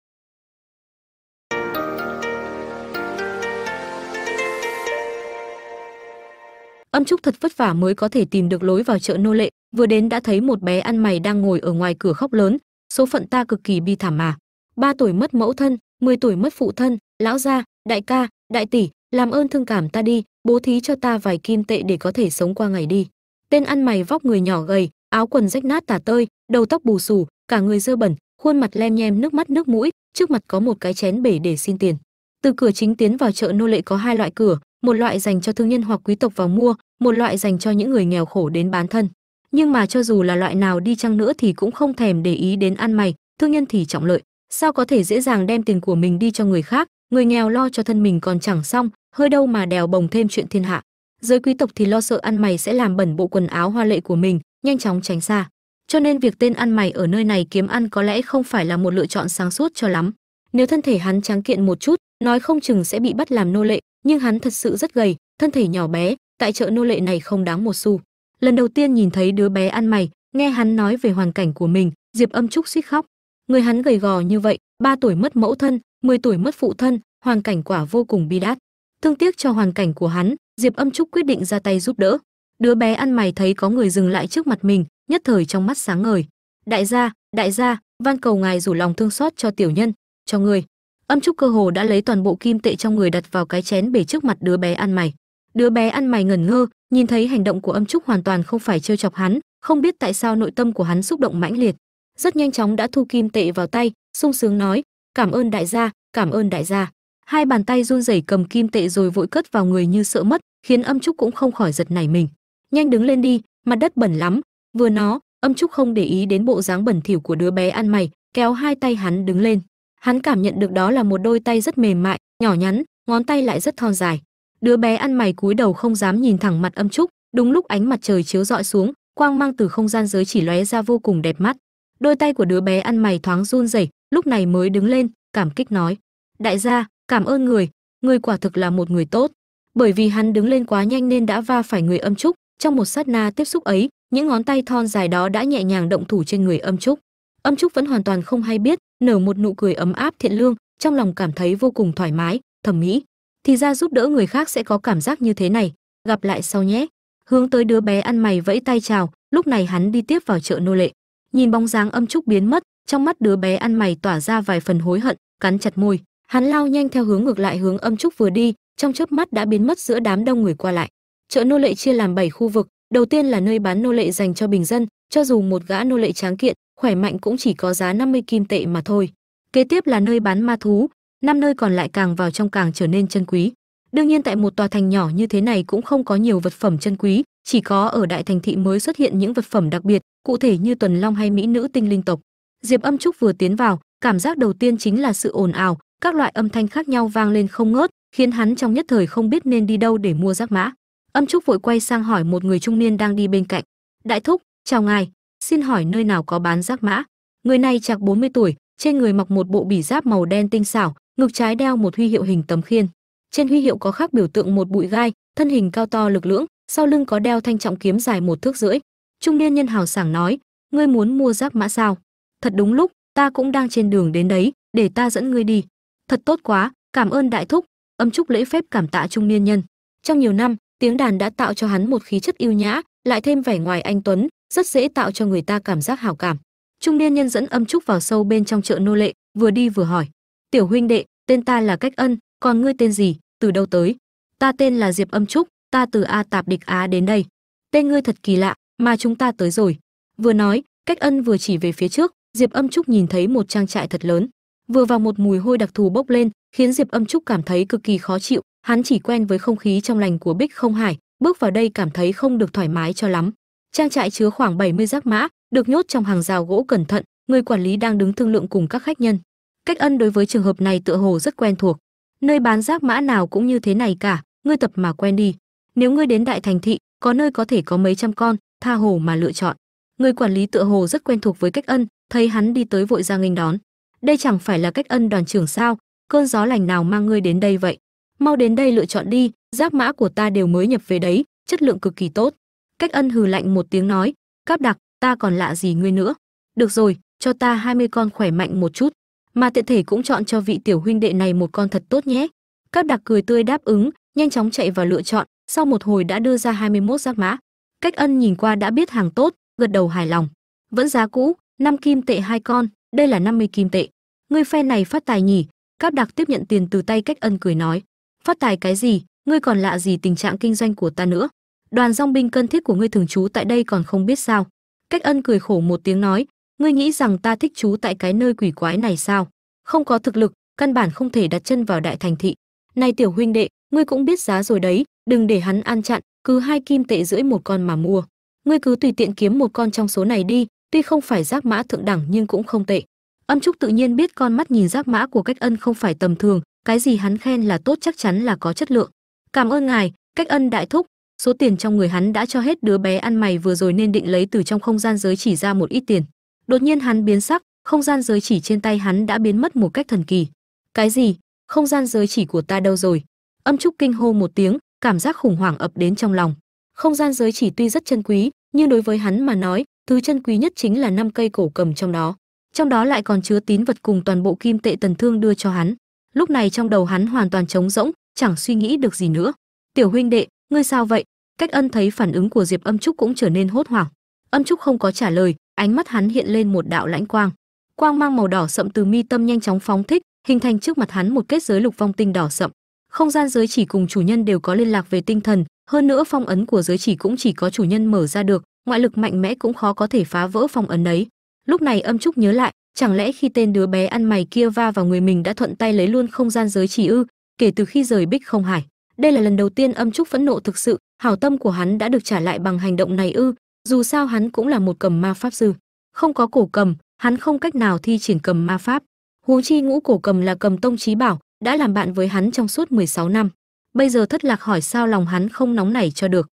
âm trúc thật vất vả mới có thể tìm được lối vào chợ nô lệ. Vừa đến đã thấy một bé ăn mày đang ngồi ở ngoài cửa khóc lớn. Số phận ta cực kỳ bi thảm mà. Ba tuổi mất mẫu thân 10 tuổi mất phụ thân, lão gia, đại ca, đại tỷ, làm ơn thương cảm ta đi, bố thí cho ta vài kim tệ để có thể sống qua ngày đi. Tên ăn mày vóc người nhỏ gầy, áo quần rách nát tả tơi, đầu tóc bù xù cả người dơ bẩn, khuôn mặt lem nhem, nước mắt, nước mũi, trước mặt có một cái chén bể để xin tiền. Từ cửa chính tiến vào chợ nô lệ có hai loại cửa, một loại dành cho thương nhân hoặc quý tộc vào mua, một loại dành cho những người nghèo khổ đến bán thân. Nhưng mà cho dù là loại nào đi chăng nữa thì cũng không thèm để ý đến ăn mày, thương nhân thì trọng lợi. Sao có thể dễ dàng đem tiền của mình đi cho người khác? Người nghèo lo cho thân mình còn chẳng xong, hơi đâu mà đèo bồng thêm chuyện thiên hạ. Giới quý tộc thì lo sợ ăn mày sẽ làm bẩn bộ quần áo hoa lệ của mình, nhanh chóng tránh xa cho nên việc tên ăn mày ở nơi này kiếm ăn có lẽ không phải là một lựa chọn sáng suốt cho lắm. Nếu thân thể hắn trắng kiện một chút, nói không chừng sẽ bị bắt làm nô lệ, nhưng hắn thật sự rất gầy, thân thể nhỏ bé, tại chợ nô lệ này không đáng một xu. Lần đầu tiên nhìn thấy đứa bé ăn mày, nghe hắn nói về hoàn cảnh của mình, diệp âm trúc suýt khóc. Người hắn gầy gò như vậy, ba tuổi mất mẫu thân 10 tuổi mất phụ thân, hoàn cảnh quả vô cùng bi đát. Thương tiếc cho hoàn cảnh của hắn, diệp âm trúc quyết định ra tay giúp đỡ. Đứa bé ăn mày thấy có người dừng lại trước mặt mình nhất thời trong mắt sáng ngời. Đại gia đại gia, van cầu ngài rủ lòng thương xót cho tiểu nhân, cho người âm trúc cơ hồ đã lấy toàn bộ kim tệ trong người đặt vào cái chén bể trước mặt đứa bé ăn mày. Đứa bé ăn mày ngẩn ngơ, nhìn thấy hành động của âm trúc hoàn toàn không phải trêu chọc hắn, không biết tại sao nội tâm của hắn xúc động mãnh liệt. Rất nhanh chóng đã thu kim tệ vào tay, sung sướng nói, cảm ơn đại gia, cảm ơn đại gia. Hai bàn tay run rẩy cầm kim tệ rồi vội cất vào người như sợ mất, khiến âm trúc cũng không khỏi giật nảy mình. Nhanh đứng lên đi, mặt đất bẩn lắm vừa nó, âm trúc không để ý đến bộ dáng bẩn thỉu của đứa bé ăn mày, kéo hai tay hắn đứng lên. Hắn cảm nhận được đó là một đôi tay rất mềm mại, nhỏ nhắn, ngón tay lại rất thon dài. Đứa bé ăn mày cúi đầu không dám nhìn thẳng mặt âm trúc, đúng lúc ánh mặt trời chiếu rọi xuống, quang mang từ không gian giới chỉ lóe ra vô cùng đẹp mắt. Đôi tay của đứa bé ăn mày thoáng run rẩy, lúc này mới đứng lên, cảm kích nói, đại gia, cảm ơn người người quả thực là một người tốt. Bởi vì hắn đứng lên quá nhanh nên đã va phải người âm trúc, trong một sát na tiếp xúc ấy những ngón tay thon dài đó đã nhẹ nhàng động thủ trên người âm trúc. Âm trúc vẫn hoàn toàn không hay biết, nở một nụ cười ấm áp thiện lương, trong lòng cảm thấy vô cùng thoải mái thẩm mỹ thì ra giúp đỡ người khác sẽ có cảm giác như thế này, gặp lại sau nhé. Hướng tới đứa bé ăn mày vẫy tay chào, lúc này hắn đi tiếp vào chợ nô lệ. Nhìn bóng dáng âm trúc biến mất, trong mắt đứa bé ăn mày tỏa ra vài phần hối hận, cắn chặt môi. Hắn lao nhanh theo hướng ngược lại hướng âm trúc vừa đi, trong chớp mắt đã biến mất giữa đám đông người qua lại. Chợ nô lệ chia làm 7 khu vực đầu tiên là nơi bán nô lệ dành cho bình dân, cho dù một gã nô lệ tráng kiện, khỏe mạnh cũng chỉ có giá 50 kim tệ mà thôi. Kế tiếp là nơi bán ma thú, năm nơi còn lại càng vào trong càng trở nên chân quý. Đương nhiên tại một tòa thành nhỏ như thế này cũng không có nhiều vật phẩm chân quý, chỉ có ở đại thành thị mới xuất hiện những vật phẩm đặc biệt, cụ thể như tuần long hay mỹ nữ tinh linh tộc. Diệp âm trúc vừa tiến vào, cảm giác đầu tiên chính là sự ồn ào, các loại âm thanh khác nhau vang lên không ngớt, khiến hắn trong nhất thời không biết nên đi đâu để mua giác mã âm trúc vội quay sang hỏi một người trung niên đang đi bên cạnh. Đại thúc, chào ngài, xin hỏi nơi nào có bán giác mã? Người này chạc 40 tuổi, trên người mặc một bộ bỉ giáp màu đen tinh xảo, ngực trái đeo một huy hiệu hình tấm khiên. Trên huy hiệu có khắc biểu tượng một bụi gai, thân hình cao to lực lưỡng, sau lưng có đeo thanh trọng kiếm dài một thước rưỡi. Trung niên nhân hào sảng nói, ngươi muốn mua giáp mã sao? Thật đúng lúc, ta cũng đang trên đường đến đấy, để ta dẫn ngươi đi. Thật tốt quá, cảm ơn đại thúc. Âm trúc lễ phép cảm tạ trung niên nhân. Trong nhiều năm tiếng đàn đã tạo cho hắn một khí chất yêu nhã, lại thêm vẻ ngoài anh tuấn, rất dễ tạo cho người ta cảm giác hảo cảm. Trung niên nhân dẫn âm trúc vào sâu bên trong chợ nô lệ, vừa đi vừa hỏi, tiểu huynh đệ, tên ta là cách ân, còn ngươi tên gì, từ đâu tới? Ta tên là diệp âm trúc, ta từ a tạp địch á đến đây. Tên ngươi thật kỳ lạ, mà chúng ta tới rồi. Vừa nói, cách ân vừa chỉ về phía trước, diệp âm trúc nhìn thấy một trang trại thật lớn. Vừa vào một mùi hôi đặc thù bốc lên, khiến diệp âm trúc cảm thấy cực kỳ khó chịu hắn chỉ quen với không khí trong lành của bích không hải, bước vào đây cảm thấy không được thoải mái cho lắm. Trang trại chứa khoảng 70 giác mã, được nhốt trong hàng rào gỗ cẩn thận, người quản lý đang đứng thương lượng cùng các khách nhân. Cách ân đối với trường hợp này tựa hồ rất quen thuộc. Nơi bán giác mã nào cũng như thế này cả, ngươi tập mà quen đi. Nếu ngươi đến đại thành thị, có nơi có thể có mấy trăm con, tha hồ mà lựa chọn. Người quản lý tựa hồ rất quen thuộc với cách ân, thấy hắn đi tới vội ra nghênh đón. Đây chẳng phải là cách ân đoàn trưởng sao? Cơn gió lành nào mang ngươi đến đây vậy? Mau đến đây lựa chọn đi, giáp mã của ta đều mới nhập về đấy, chất lượng cực kỳ tốt. Cách ân hừ lạnh một tiếng nói, cáp đặc, ta còn lạ gì ngươi nữa? Được rồi, cho ta 20 con khỏe mạnh một chút, mà tiện thể cũng chọn cho vị tiểu huynh đệ này một con thật tốt nhé. Cáp đặc cười tươi đáp ứng, nhanh chóng chạy vào lựa chọn, sau một hồi đã đưa ra 21 giáp mã. Cách ân nhìn qua đã biết hàng tốt, gật đầu hài lòng. Vẫn giá cũ, năm kim tệ hai con, đây là 50 kim tệ. Ngươi phe này phát tài nhỉ? Cáp đặc tiếp nhận tiền từ tay cách ân cười nói phát tài cái gì? Ngươi còn lạ gì tình trạng kinh doanh của ta nữa? Đoàn dong binh cân thiết của ngươi thường trú tại đây còn không biết sao? Cách ân cười khổ một tiếng nói, ngươi nghĩ rằng ta thích trú tại cái nơi quỷ quái này sao? Không có thực lực, căn bản không thể đặt chân vào đại thành thị. Này tiểu huynh đệ, ngươi cũng biết giá rồi đấy, đừng để hắn ăn chặn, cứ hai kim tệ rưỡi một con mà mua. Ngươi cứ tùy tiện kiếm một con trong số này đi, tuy không phải giác mã thượng đẳng nhưng cũng không tệ. Âm trúc tự nhiên biết con mắt nhìn giác mã của cách ân không phải tầm thường cái gì hắn khen là tốt chắc chắn là có chất lượng. Cảm ơn ngài, cách ân đại thúc. Số tiền trong người hắn đã cho hết đứa bé ăn mày vừa rồi nên định lấy từ trong không gian giới chỉ ra một ít tiền. Đột nhiên hắn biến sắc, không gian giới chỉ trên tay hắn đã biến mất một cách thần kỳ. Cái gì? Không gian giới chỉ của ta đâu rồi? Âm trúc kinh hô một tiếng, cảm giác khủng hoảng ập đến trong lòng. Không gian giới chỉ tuy rất chân quý, nhưng đối với hắn mà nói, thứ chân quý nhất chính là năm cây cổ cầm trong đó. Trong đó lại còn chứa tín vật cùng toàn bộ kim tệ tần thương đưa cho hắn lúc này trong đầu hắn hoàn toàn trống rỗng, chẳng suy nghĩ được gì nữa. Tiểu huynh đệ, ngươi sao vậy? Cách ân thấy phản ứng của diệp âm trúc cũng trở nên hốt hoảng. Âm trúc không có trả lời, ánh mắt hắn hiện lên một đạo lãnh quang. Quang mang màu đỏ sậm từ mi tâm nhanh chóng phóng thích, hình thành trước mặt hắn một kết giới lục vong tinh đỏ sậm. Không gian giới chỉ cùng chủ nhân đều có liên lạc về tinh thần, hơn nữa phong ấn của giới chỉ cũng chỉ có chủ nhân mở ra được, ngoại lực mạnh mẽ cũng khó có thể phá vỡ phong ấn ấy. Lúc này âm trúc nhớ lại chẳng lẽ khi tên đứa bé ăn mày kia va vào người mình đã thuận tay lấy luôn không gian giới chỉ ư? Kể từ khi rời bích không hải, đây là lần đầu tiên âm trúc phẫn nộ thực sự, hảo tâm của hắn đã được trả lại bằng hành động này ư? Dù sao hắn cũng là một cầm ma pháp sư. Không có cổ cầm, hắn không cách nào thi triển cầm ma pháp. Huống chi ngũ cổ cầm là cầm tông trí bảo, đã làm bạn với hắn trong suốt 16 năm. Bây giờ thất lạc hỏi sao lòng hắn không nóng nảy cho được.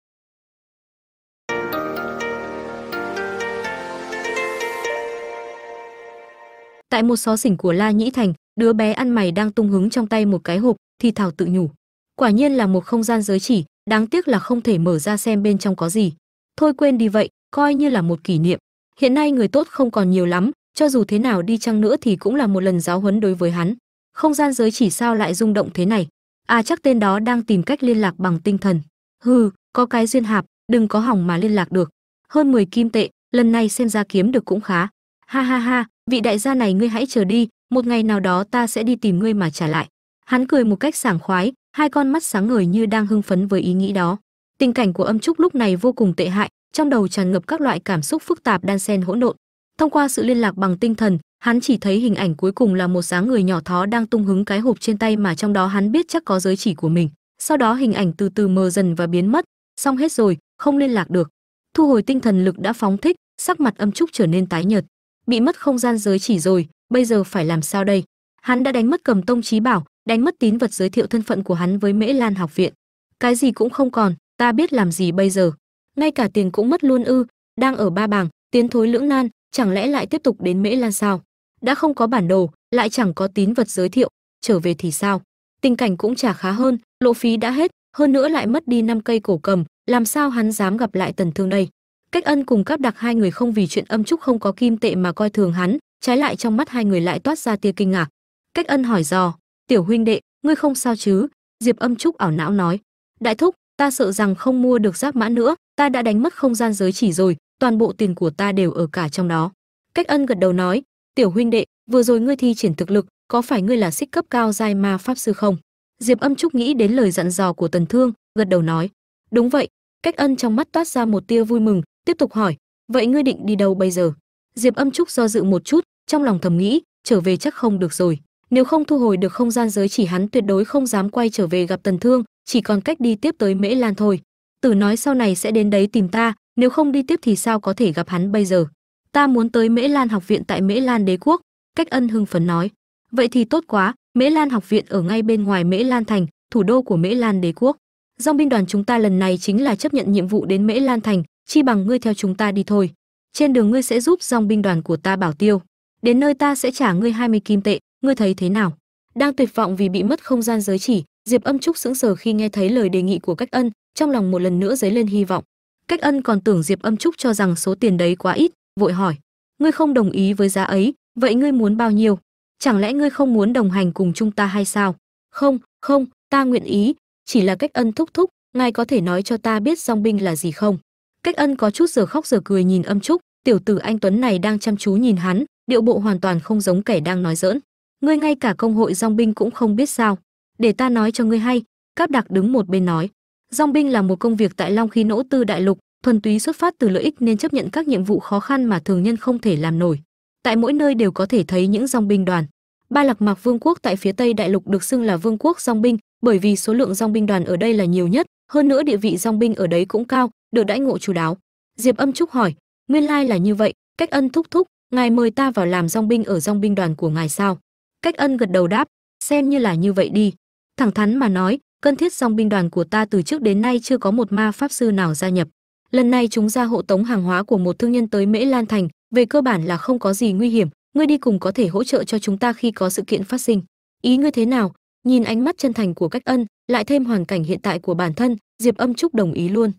Tại một xó xỉnh của la nhĩ thành, đứa bé ăn mày đang tung hứng trong tay một cái hộp, thì thảo tự nhủ. Quả nhiên là một không gian giới chỉ, đáng tiếc là không thể mở ra xem bên trong có gì. Thôi quên đi vậy, coi như là một kỷ niệm. Hiện nay người tốt không còn nhiều lắm, cho dù thế nào đi chăng nữa thì cũng là một lần giáo huấn đối với hắn. Không gian giới chỉ sao lại rung động thế này? À chắc tên đó đang tìm cách liên lạc bằng tinh thần. Hừ, có cái duyên hạp, đừng có hỏng mà liên lạc được. Hơn 10 kim tệ, lần này xem ra kiếm được cũng khá. Ha ha ha vị đại gia này ngươi hãy chờ đi, một ngày nào đó ta sẽ đi tìm ngươi mà trả lại. Hắn cười một cách sảng khoái, hai con mắt sáng ngời như đang hưng phấn với ý nghĩ đó. Tình cảnh của âm trúc lúc này vô cùng tệ hại, trong đầu tràn ngập các loại cảm xúc phức tạp đan xen hỗn độn. Thông qua sự liên lạc bằng tinh thần, hắn chỉ thấy hình ảnh cuối cùng là một dáng người nhỏ thó đang tung hứng cái hộp trên tay mà trong đó hắn biết chắc có giới chỉ của mình. Sau đó hình ảnh từ từ mờ dần và biến mất. Xong hết rồi, không liên lạc được. Thu hồi tinh thần lực đã phóng thích, sắc mặt âm trúc trở nên tái nhợt bị mất không gian giới chỉ rồi, bây giờ phải làm sao đây? Hắn đã đánh mất cầm tông trí bảo, đánh mất tín vật giới thiệu thân phận của hắn với mễ lan học viện. Cái gì cũng không còn, ta biết làm gì bây giờ. Ngay cả tiền cũng mất luôn ư, đang ở ba bảng, tiến thối lưỡng nan, chẳng lẽ lại tiếp tục đến mễ lan sao? Đã không có bản đồ, lại chẳng có tín vật giới thiệu, trở về thì sao? Tình cảnh cũng chả khá hơn, lộ phí đã hết, hơn nữa lại mất đi năm cây cổ cầm, làm sao hắn dám gặp lại tần thương đây? Cách ân cùng cáp đặc hai người không vì chuyện âm trúc không có kim tệ mà coi thường hắn, trái lại trong mắt hai người lại toát ra tia kinh ngạc. Cách ân hỏi dò, tiểu huynh đệ, ngươi không sao chứ? Diệp âm trúc ảo não nói, đại thúc, ta sợ rằng không mua được giáp mã nữa, ta đã đánh mất không gian giới chỉ rồi, toàn bộ tiền của ta đều ở cả trong đó. Cách ân gật đầu nói, tiểu huynh đệ, vừa rồi ngươi thi triển thực lực, có phải ngươi là xích cấp cao giai ma pháp sư không? Diệp âm trúc nghĩ đến lời dặn dò của tần thương, gật đầu nói, đúng vậy. Cách ân trong mắt toát ra một tia vui mừng tiếp tục hỏi, vậy ngươi định đi đâu bây giờ? Diệp âm trúc do dự một chút, trong lòng thầm nghĩ, trở về chắc không được rồi. Nếu không thu hồi được không gian giới chỉ hắn tuyệt đối không dám quay trở về gặp tần thương, chỉ còn cách đi tiếp tới mễ lan thôi. Tử nói sau này sẽ đến đấy tìm ta, nếu không đi tiếp thì sao có thể gặp hắn bây giờ? Ta muốn tới mễ lan học viện tại mễ lan đế quốc. Cách ân hưng phấn nói. Vậy thì tốt quá, mễ lan học viện ở ngay bên ngoài mễ lan thành, thủ đô của mễ lan đế quốc. Dòng binh đoàn chúng ta lần này chính là chấp nhận nhiệm vụ đến mễ lan thành chi bằng ngươi theo chúng ta đi thôi. Trên đường ngươi sẽ giúp dòng binh đoàn của ta bảo tiêu. Đến nơi ta sẽ trả ngươi 20 kim tệ, ngươi thấy thế nào? Đang tuyệt vọng vì bị mất không gian giới chỉ, diệp âm trúc sững sờ khi nghe thấy lời đề nghị của cách ân, trong lòng một lần nữa dấy lên hy vọng. Cách ân còn tưởng diệp âm trúc cho rằng số tiền đấy quá ít, vội hỏi, ngươi không đồng ý với giá ấy, vậy ngươi muốn bao nhiêu? Chẳng lẽ ngươi không muốn đồng hành cùng chúng ta hay sao? Không không, ta nguyện ý, chỉ là cách ân thúc thúc, ngài có thể nói cho ta biết dòng binh là gì không? Cách ân có chút giờ khóc giờ cười nhìn âm trúc, tiểu tử anh tuấn này đang chăm chú nhìn hắn, điệu bộ hoàn toàn không giống kẻ đang nói giỡn. Ngươi ngay cả công hội dòng binh cũng không biết sao. Để ta nói cho ngươi hay, cáp đặc đứng một bên nói. Dòng binh là một công việc tại long khí nỗ tư đại lục, thuần túy xuất phát từ lợi ích nên chấp nhận các nhiệm vụ khó khăn mà thường nhân không thể làm nổi. Tại mỗi nơi đều có thể thấy những dòng binh đoàn. Ba lạc mạc vương quốc tại phía tây đại lục được xưng là vương quốc dòng binh, bởi vì số lượng dòng binh đoàn ở đây là nhiều nhất, hơn nữa địa vị dòng binh ở đấy cũng cao được đãi ngộ chú đáo. Diệp âm trúc hỏi, nguyên lai là như vậy, cách ân thúc thúc, ngài mời ta vào làm dong binh ở dong binh đoàn của ngài sao? Cách ân gật đầu đáp, xem như là như vậy đi. Thẳng thắn mà nói cân thiết dong binh đoàn của ta từ trước đến nay chưa có một ma pháp sư nào gia nhập. Lần này chúng ra hộ tống hàng hóa của một thương nhân tới mễ lan thành, về cơ bản là không có gì nguy hiểm, ngươi đi cùng có thể hỗ trợ cho chúng ta khi có sự kiện phát sinh. Ý ngươi thế nào? Nhìn ánh mắt chân thành của cách ân, lại thêm hoàn cảnh hiện tại của bản thân, diệp âm trúc đồng ý luôn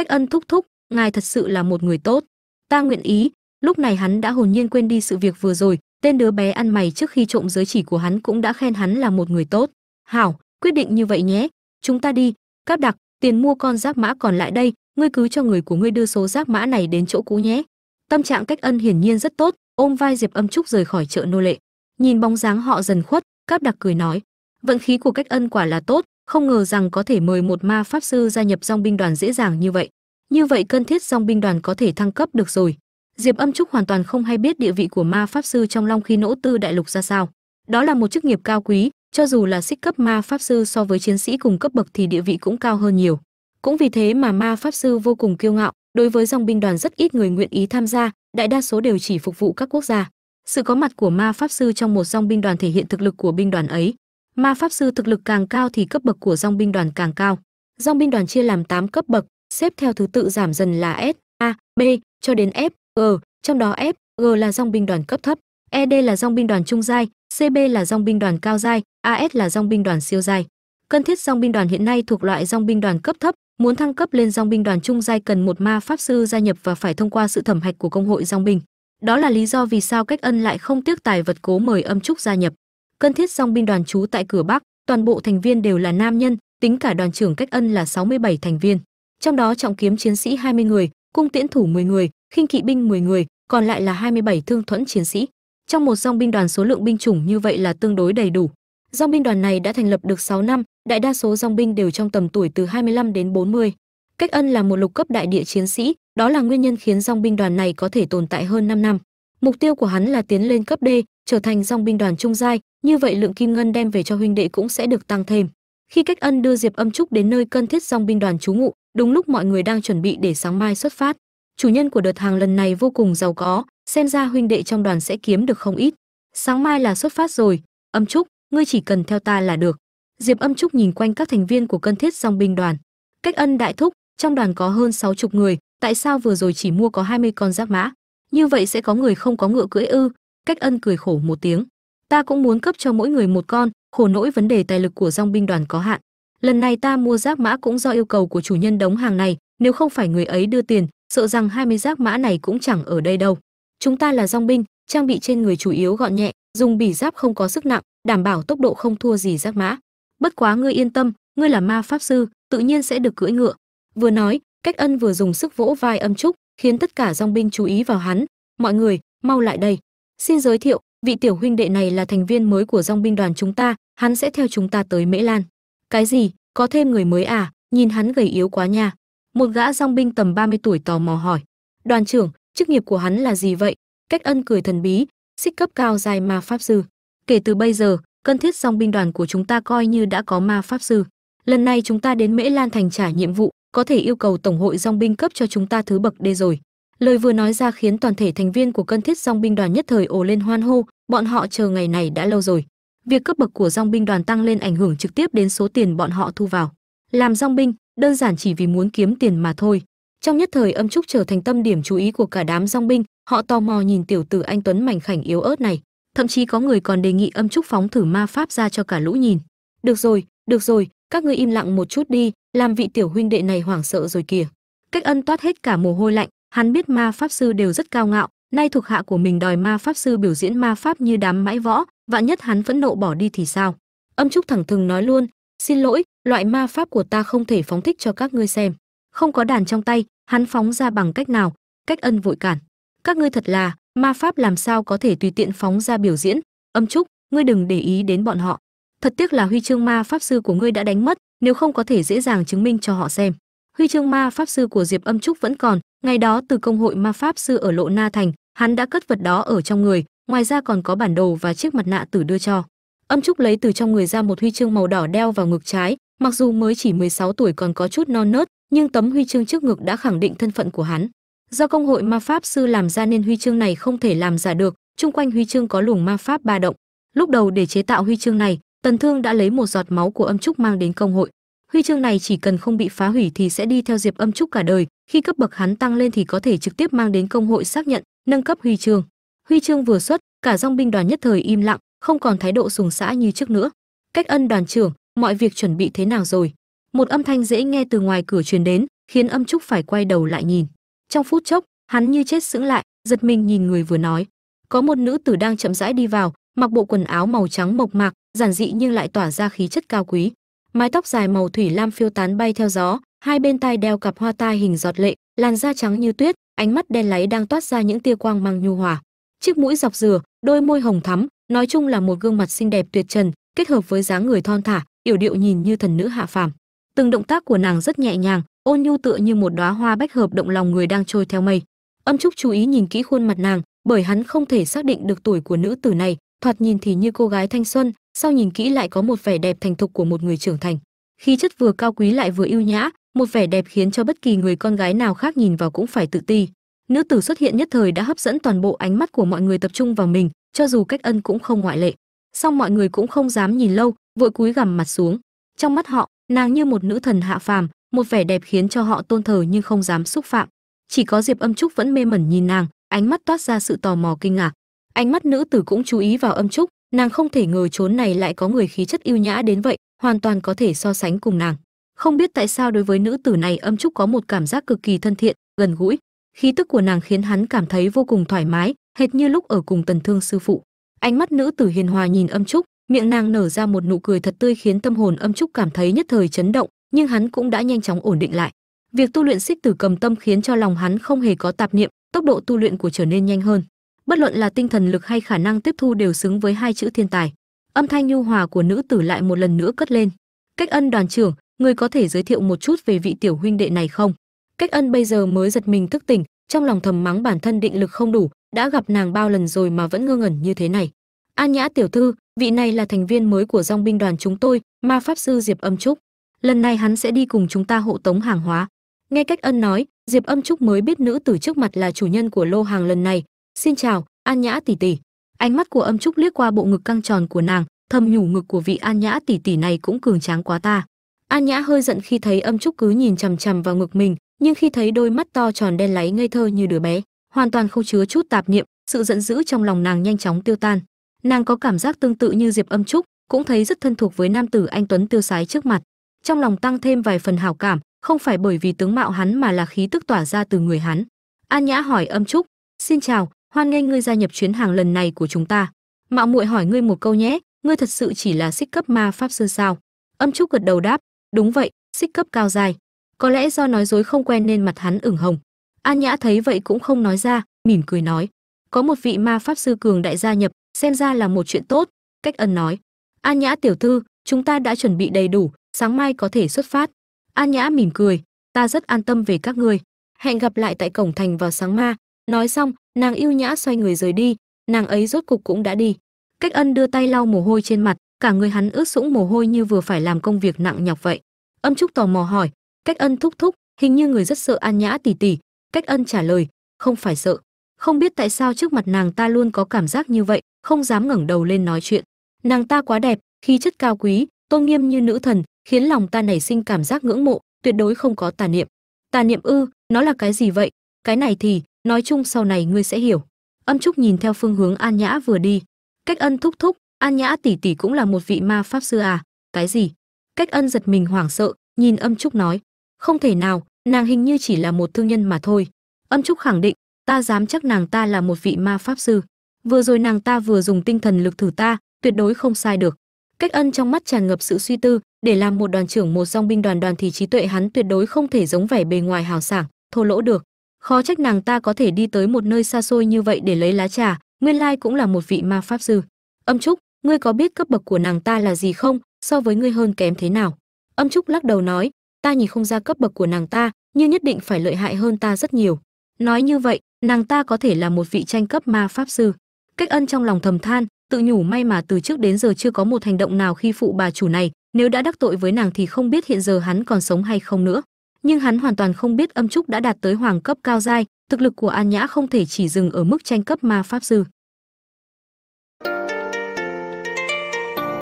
cách ân thúc thúc, ngài thật sự là một người tốt. Ta nguyện ý, lúc này hắn đã hồn nhiên quên đi sự việc vừa rồi, tên đứa bé ăn mày trước khi trộm giới chỉ của hắn cũng đã khen hắn là một người tốt. Hảo, quyết định như vậy nhé. Chúng ta đi, cáp đặc, tiền mua con giáp mã còn lại đây, ngươi cứ cho người của ngươi đưa số giáp mã này đến chỗ cũ nhé. Tâm trạng cách ân hiển nhiên rất tốt, ôm vai diệp âm trúc rời khỏi chợ nô lệ. Nhìn bóng dáng họ dần khuất, cáp đặc cười nói, vận khí của cách ân quả là tốt không ngờ rằng có thể mời một ma pháp sư gia nhập dòng binh đoàn dễ dàng như vậy. Như vậy cân thiết dòng binh đoàn có thể thăng cấp được rồi. Diệp âm trúc hoàn toàn không hay biết địa vị của ma pháp sư trong long khí nỗ tư đại lục ra sao. Đó là một chức nghiệp cao quý, cho dù là xích cấp ma pháp sư so với chiến sĩ cùng cấp bậc thì địa vị cũng cao hơn nhiều. Cũng vì thế mà ma pháp sư vô cùng kiêu ngạo, đối với dòng binh đoàn rất ít người nguyện ý tham gia, đại đa số đều chỉ phục vụ các quốc gia. Sự có mặt của ma pháp sư trong một dòng binh đoàn thể hiện thực lực của binh đoàn ấy ma pháp sư thực lực càng cao thì cấp bậc của dòng binh đoàn càng cao. Dòng binh đoàn chia làm 8 cấp bậc, xếp theo thứ tự giảm dần là s, a, b, cho đến f, g, trong đó f, g là dòng binh đoàn cấp thấp ed là dòng binh đoàn trung giai cb là dòng binh đoàn cao giai as là dòng binh đoàn siêu giai. Cân thiết dòng binh đoàn hiện nay thuộc loại dòng binh đoàn cấp thấp, muốn thăng cấp lên dòng binh đoàn trung giai cần một ma pháp sư gia nhập và phải thông qua sự thẩm hạch của công hội dòng binh. Đó là lý do vì sao cách ân lại không tiếc tài vật cố mời âm trúc gia nhập cân thiết dòng binh đoàn trú tại cửa bắc, toàn bộ thành viên đều là nam nhân, tính cả đoàn trưởng cách ân là 67 thành viên. Trong đó trọng kiếm chiến sĩ 20 người, cung tiễn thủ 10 người, khinh kỵ binh 10 người, còn lại là 27 thương thuẫn chiến sĩ. Trong một dòng binh đoàn số lượng binh chủng như vậy là tương đối đầy đủ. Dòng binh đoàn này đã thành lập được 6 năm, đại đa số dòng binh đều trong tầm tuổi từ 25 đến 40 cách ân là một lục cấp đại địa chiến sĩ, đó là nguyên nhân khiến dòng binh đoàn này có thể tồn tại hơn 5 năm. Mục tiêu của hắn là tiến lên cấp D trở thành dòng binh đoàn trung giai, như vậy lượng kim ngân đem về cho huynh đệ cũng sẽ được tăng thêm. Khi cách ân đưa diệp âm trúc đến nơi cân thiết dòng binh đoàn trú ngụ, đúng lúc mọi người đang chuẩn bị để sáng mai xuất phát. Chủ nhân của đợt hàng lần này vô cùng giàu có, xem ra huynh đệ trong đoàn sẽ kiếm được không ít. Sáng mai là xuất phát rồi. Âm trúc, ngươi chỉ cần theo ta là được. Diệp âm trúc nhìn quanh các thành viên của cân thiết dòng binh đoàn. Cách ân đại thúc, trong đoàn có hơn sáu chục người, tại sao vừa rồi chỉ mua có 20 con giáp mã? Như vậy sẽ có người không có ngựa cưỡi ư? Cách ân cười khổ một tiếng. Ta cũng muốn cấp cho mỗi người một con, khổ nỗi vấn đề tài lực của dòng binh đoàn có hạn. Lần này ta mua giác mã cũng do yêu cầu của chủ nhân đóng hàng này, nếu không phải người ấy đưa tiền, sợ rằng 20 giác mã này cũng chẳng ở đây đâu. Chúng ta là dòng binh, trang bị trên người chủ yếu gọn nhẹ, dùng bỉ giáp không có sức nặng, đảm bảo tốc độ không thua gì giác mã. Bất quá ngươi yên tâm, ngươi là ma pháp sư, tự nhiên sẽ được cưỡi ngựa. Vừa nói, cách ân vừa dùng sức vỗ vai âm trúc, khiến tất cả dòng binh chú ý vào hắn. Mọi người, mau lại đây xin giới thiệu, vị tiểu huynh đệ này là thành viên mới của dòng binh đoàn chúng ta, hắn sẽ theo chúng ta tới mễ lan. Cái gì? Có thêm người mới à? Nhìn hắn gầy yếu quá nha. Một gã dòng binh tầm 30 tuổi tò mò hỏi. Đoàn trưởng, chức nghiệp của hắn là gì vậy? Cách ân cười thần bí, xích cấp cao dài ma pháp sư. Kể từ bây giờ cân thiết dòng binh đoàn của chúng ta coi như đã có ma pháp sư. Lần này chúng ta đến mễ lan thành trả nhiệm vụ, có thể yêu cầu tổng hội dòng binh cấp cho chúng ta thứ bậc D rồi lời vừa nói ra khiến toàn thể thành viên của cân thiết dòng binh đoàn nhất thời ồ lên hoan hô, bọn họ chờ ngày này đã lâu rồi. Việc cấp bậc của dòng binh đoàn tăng lên ảnh hưởng trực tiếp đến số tiền bọn họ thu vào. Làm dòng binh, đơn giản chỉ vì muốn kiếm tiền mà thôi. Trong nhất thời âm trúc trở thành tâm điểm chú ý của cả đám dòng binh, họ tò mò nhìn tiểu tử anh tuấn mảnh khảnh yếu ớt này. Thậm chí có người còn đề nghị âm trúc phóng thử ma pháp ra cho cả lũ nhìn. Được rồi được rồi, các ngươi im lặng một chút đi, làm vị tiểu huynh đệ này hoảng sợ rồi kìa. Cách ân toát hết cả mồ hôi lạnh hắn biết ma pháp sư đều rất cao ngạo, nay thuộc hạ của mình đòi ma pháp sư biểu diễn ma pháp như đám mãi võ, vạn nhất hắn vẫn nộ bỏ đi thì sao? Âm trúc thẳng thừng nói luôn, xin lỗi, loại ma pháp của ta không thể phóng thích cho các ngươi xem. Không có đàn trong tay, hắn phóng ra bằng cách nào? Cách ân vội cản. Các ngươi thật là, ma pháp làm sao có thể tùy tiện phóng ra biểu diễn? Âm trúc, ngươi đừng để ý đến bọn họ. Thật tiếc là huy chương ma pháp sư của ngươi đã đánh mất, nếu không có thể dễ dàng chứng minh cho họ xem huy chương ma pháp sư của diệp âm trúc vẫn còn, ngày đó từ công hội ma pháp sư ở lộ na thành, hắn đã cất vật đó ở trong người, ngoài ra còn có bản đồ và chiếc mặt nạ tử đưa cho. Âm trúc lấy từ trong người ra một huy chương màu đỏ đeo vào ngực trái, mặc dù mới chỉ 16 tuổi còn có chút non nớt, nhưng tấm huy chương trước ngực đã khẳng định thân phận của hắn. Do công hội ma pháp sư làm ra nên huy chương này không thể làm giả được, chung quanh huy chương có luồng ma pháp ba động. Lúc đầu để chế tạo huy chương này, tần thương đã lấy một giọt máu của âm trúc mang đến công hội huy chương này chỉ cần không bị phá hủy thì sẽ đi theo diệp âm trúc cả đời. Khi cấp bậc hắn tăng lên thì có thể trực tiếp mang đến công hội xác nhận, nâng cấp huy chương. Huy chương vừa xuất, cả dòng binh đoàn nhất thời im lặng, không còn thái độ sùng xã như trước nữa. Cách ân đoàn trưởng, mọi việc chuẩn bị thế nào rồi? Một âm thanh dễ nghe từ ngoài cửa truyền đến, khiến âm trúc phải quay đầu lại nhìn. Trong phút chốc, hắn như chết sững lại, giật mình nhìn người vừa nói. Có một nữ tử đang chậm rãi đi vào, mặc bộ quần áo màu trắng mộc mạc, giản dị nhưng lại tỏa ra khí chất cao quý mái tóc dài màu thủy lam phiêu tán bay theo gió, hai bên tai đeo cặp hoa tai hình giọt lệ, làn da trắng như tuyết, ánh mắt đen láy đang toát ra những tia quang mang nhu hòa. Chiếc mũi dọc dừa, đôi môi hồng thắm, nói chung là một gương mặt xinh đẹp tuyệt trần, kết hợp với dáng người thon thả, yểu điệu nhìn như thần nữ hạ phàm. Từng động tác của nàng rất nhẹ nhàng, ôn nhu tựa như một đóa hoa bách hợp động lòng người đang trôi theo mây. Âm trúc chú ý nhìn kỹ khuôn mặt nàng, bởi hắn không thể xác định được tuổi của nữ tử này thoạt nhìn thì như cô gái thanh xuân, sau nhìn kỹ lại có một vẻ đẹp thành thục của một người trưởng thành. Khí chất vừa cao quý lại vừa yêu nhã, một vẻ đẹp khiến cho bất kỳ người con gái nào khác nhìn vào cũng phải tự ti. Nữ tử xuất hiện nhất thời đã hấp dẫn toàn bộ ánh mắt của mọi người tập trung vào mình, cho dù cách ân cũng không ngoại lệ. Song mọi người cũng không dám nhìn lâu, vội cúi gằm mặt xuống. Trong mắt họ, nàng như một nữ thần hạ phàm, một vẻ đẹp khiến cho họ tôn thờ nhưng không dám xúc phạm. Chỉ có diệp âm trúc vẫn mê mẩn nhìn nàng, ánh mắt toát ra sự tò mò kinh ngạc ánh mắt nữ tử cũng chú ý vào âm trúc, nàng không thể ngờ chốn này lại có người khí chất yêu nhã đến vậy, hoàn toàn có thể so sánh cùng nàng. Không biết tại sao đối với nữ tử này âm trúc có một cảm giác cực kỳ thân thiện, gần gũi. Khí tức của nàng khiến hắn cảm thấy vô cùng thoải mái, hệt như lúc ở cùng tần thương sư phụ. Ánh mắt nữ tử hiền hòa nhìn âm trúc, miệng nàng nở ra một nụ cười thật tươi khiến tâm hồn âm trúc cảm thấy nhất thời chấn động, nhưng hắn cũng đã nhanh chóng ổn định lại. Việc tu luyện xích tử cầm tâm khiến cho lòng hắn không hề có tạp niệm, tốc độ tu luyện của trở nên nhanh hơn bất luận là tinh thần lực hay khả năng tiếp thu đều xứng với hai chữ thiên tài. Âm thanh nhu hòa của nữ tử lại một lần nữa cất lên. Cách ân đoàn trưởng, người có thể giới thiệu một chút về vị tiểu huynh đệ này không? Cách ân bây giờ mới giật mình thức tỉnh, trong lòng thầm mắng bản thân định lực không đủ, đã gặp nàng bao lần rồi mà vẫn ngơ ngẩn như thế này. An nhã tiểu thư, vị này là thành viên mới của dòng binh đoàn chúng tôi, ma pháp sư diệp âm trúc. Lần này hắn sẽ đi cùng chúng ta hộ tống hàng hóa. Nghe cách ân nói, diệp âm trúc mới biết nữ tử trước mặt là chủ nhân của lô hàng lần này xin chào, an nhã tỷ tỷ. Ánh mắt của âm trúc liếc qua bộ ngực căng tròn của nàng, thầm nhủ ngực của vị an nhã tỷ tỷ này cũng cường tráng quá ta. An nhã hơi giận khi thấy âm trúc cứ nhìn chằm chằm vào ngực mình, nhưng khi thấy đôi mắt to tròn đen láy ngây thơ như đứa bé, hoàn toàn không chứa chút tạp niệm, sự giận dữ trong lòng nàng nhanh chóng tiêu tan. Nàng có cảm giác tương tự như diệp âm trúc, cũng thấy rất thân thuộc với nam tử anh tuấn tiêu sái trước mặt. Trong lòng tăng thêm vài phần hảo cảm, không phải bởi vì tướng mạo hắn mà là khí tức tỏa ra từ người hắn. An nhã hỏi âm trúc, xin chào hoan nghênh ngươi gia nhập chuyến hàng lần này của chúng ta. Mạo muội hỏi ngươi một câu nhé, ngươi thật sự chỉ là xích cấp ma pháp sư sao? Âm trúc gật đầu đáp, đúng vậy, xích cấp cao dài. Có lẽ do nói dối không quen nên mặt hắn ửng hồng. An nhã thấy vậy cũng không nói ra, mỉm cười nói. Có một vị ma pháp sư cường đại gia nhập, xem ra là một chuyện tốt, cách ân nói. An nhã tiểu thư, chúng ta đã chuẩn bị đầy đủ, sáng mai có thể xuất phát. An nhã mỉm cười, ta rất an tâm về các ngươi. Hẹn gặp lại tại cổng thành vào sáng ma nói xong, nàng yêu nhã xoay người rời đi, nàng ấy rốt cục cũng đã đi. Cách ân đưa tay lau mồ hôi trên mặt, cả người hắn ướt sũng mồ hôi như vừa phải làm công việc nặng nhọc vậy. Âm trúc tò mò hỏi, cách ân thúc thúc, hình như người rất sợ an nhã tỷ tỷ. Cách ân trả lời, không phải sợ. Không biết tại sao trước mặt nàng ta luôn có cảm giác như vậy, không dám ngẩng đầu lên nói chuyện. Nàng ta quá đẹp, khí chất cao quý, tôn nghiêm như nữ thần, khiến lòng ta nảy sinh cảm giác ngưỡng mộ, tuyệt đối không có tà niệm. Tà niệm ư, nó là cái gì vậy? Cái này thì nói chung sau này ngươi sẽ hiểu. Âm trúc nhìn theo phương hướng an nhã vừa đi. Cách ân thúc thúc, an nhã tỷ tỷ cũng là một vị ma pháp sư à? Cái gì? Cách ân giật mình hoảng sợ, nhìn âm trúc nói. Không thể nào, nàng hình như chỉ là một thương nhân mà thôi. Âm trúc khẳng định, ta dám chắc nàng ta là một vị ma pháp sư. Vừa rồi nàng ta vừa dùng tinh thần lực thử ta, tuyệt đối không sai được. Cách ân trong mắt tràn ngập sự suy tư, để làm một đoàn trưởng một dòng binh đoàn đoàn thì trí tuệ hắn tuyệt đối không thể giống vẻ bề ngoài hào sảng, thô lỗ được khó trách nàng ta có thể đi tới một nơi xa xôi như vậy để lấy lá trà, nguyên lai cũng là một vị ma pháp sư. Âm trúc, ngươi có biết cấp bậc của nàng ta là gì không? So với ngươi hơn kém thế nào? Âm trúc lắc đầu nói, ta nhìn không ra cấp bậc của nàng ta, nhưng nhất định phải lợi hại hơn ta rất nhiều. Nói như vậy, nàng ta có thể là một vị tranh cấp ma pháp sư. Cách ân trong lòng thầm than, tự nhủ may mà từ trước đến giờ chưa có một hành động nào khi phụ bà chủ này, nếu đã đắc tội với nàng thì không biết hiện giờ hắn còn sống hay không nữa nhưng hắn hoàn toàn không biết âm trúc đã đạt tới hoàng cấp cao giai, thực lực của an nhã không thể chỉ dừng ở mức tranh cấp ma pháp sư.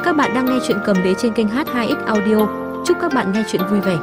Các bạn đang nghe chuyện cầm đế trên kênh h2x audio. Chúc các bạn nghe chuyện vui vẻ.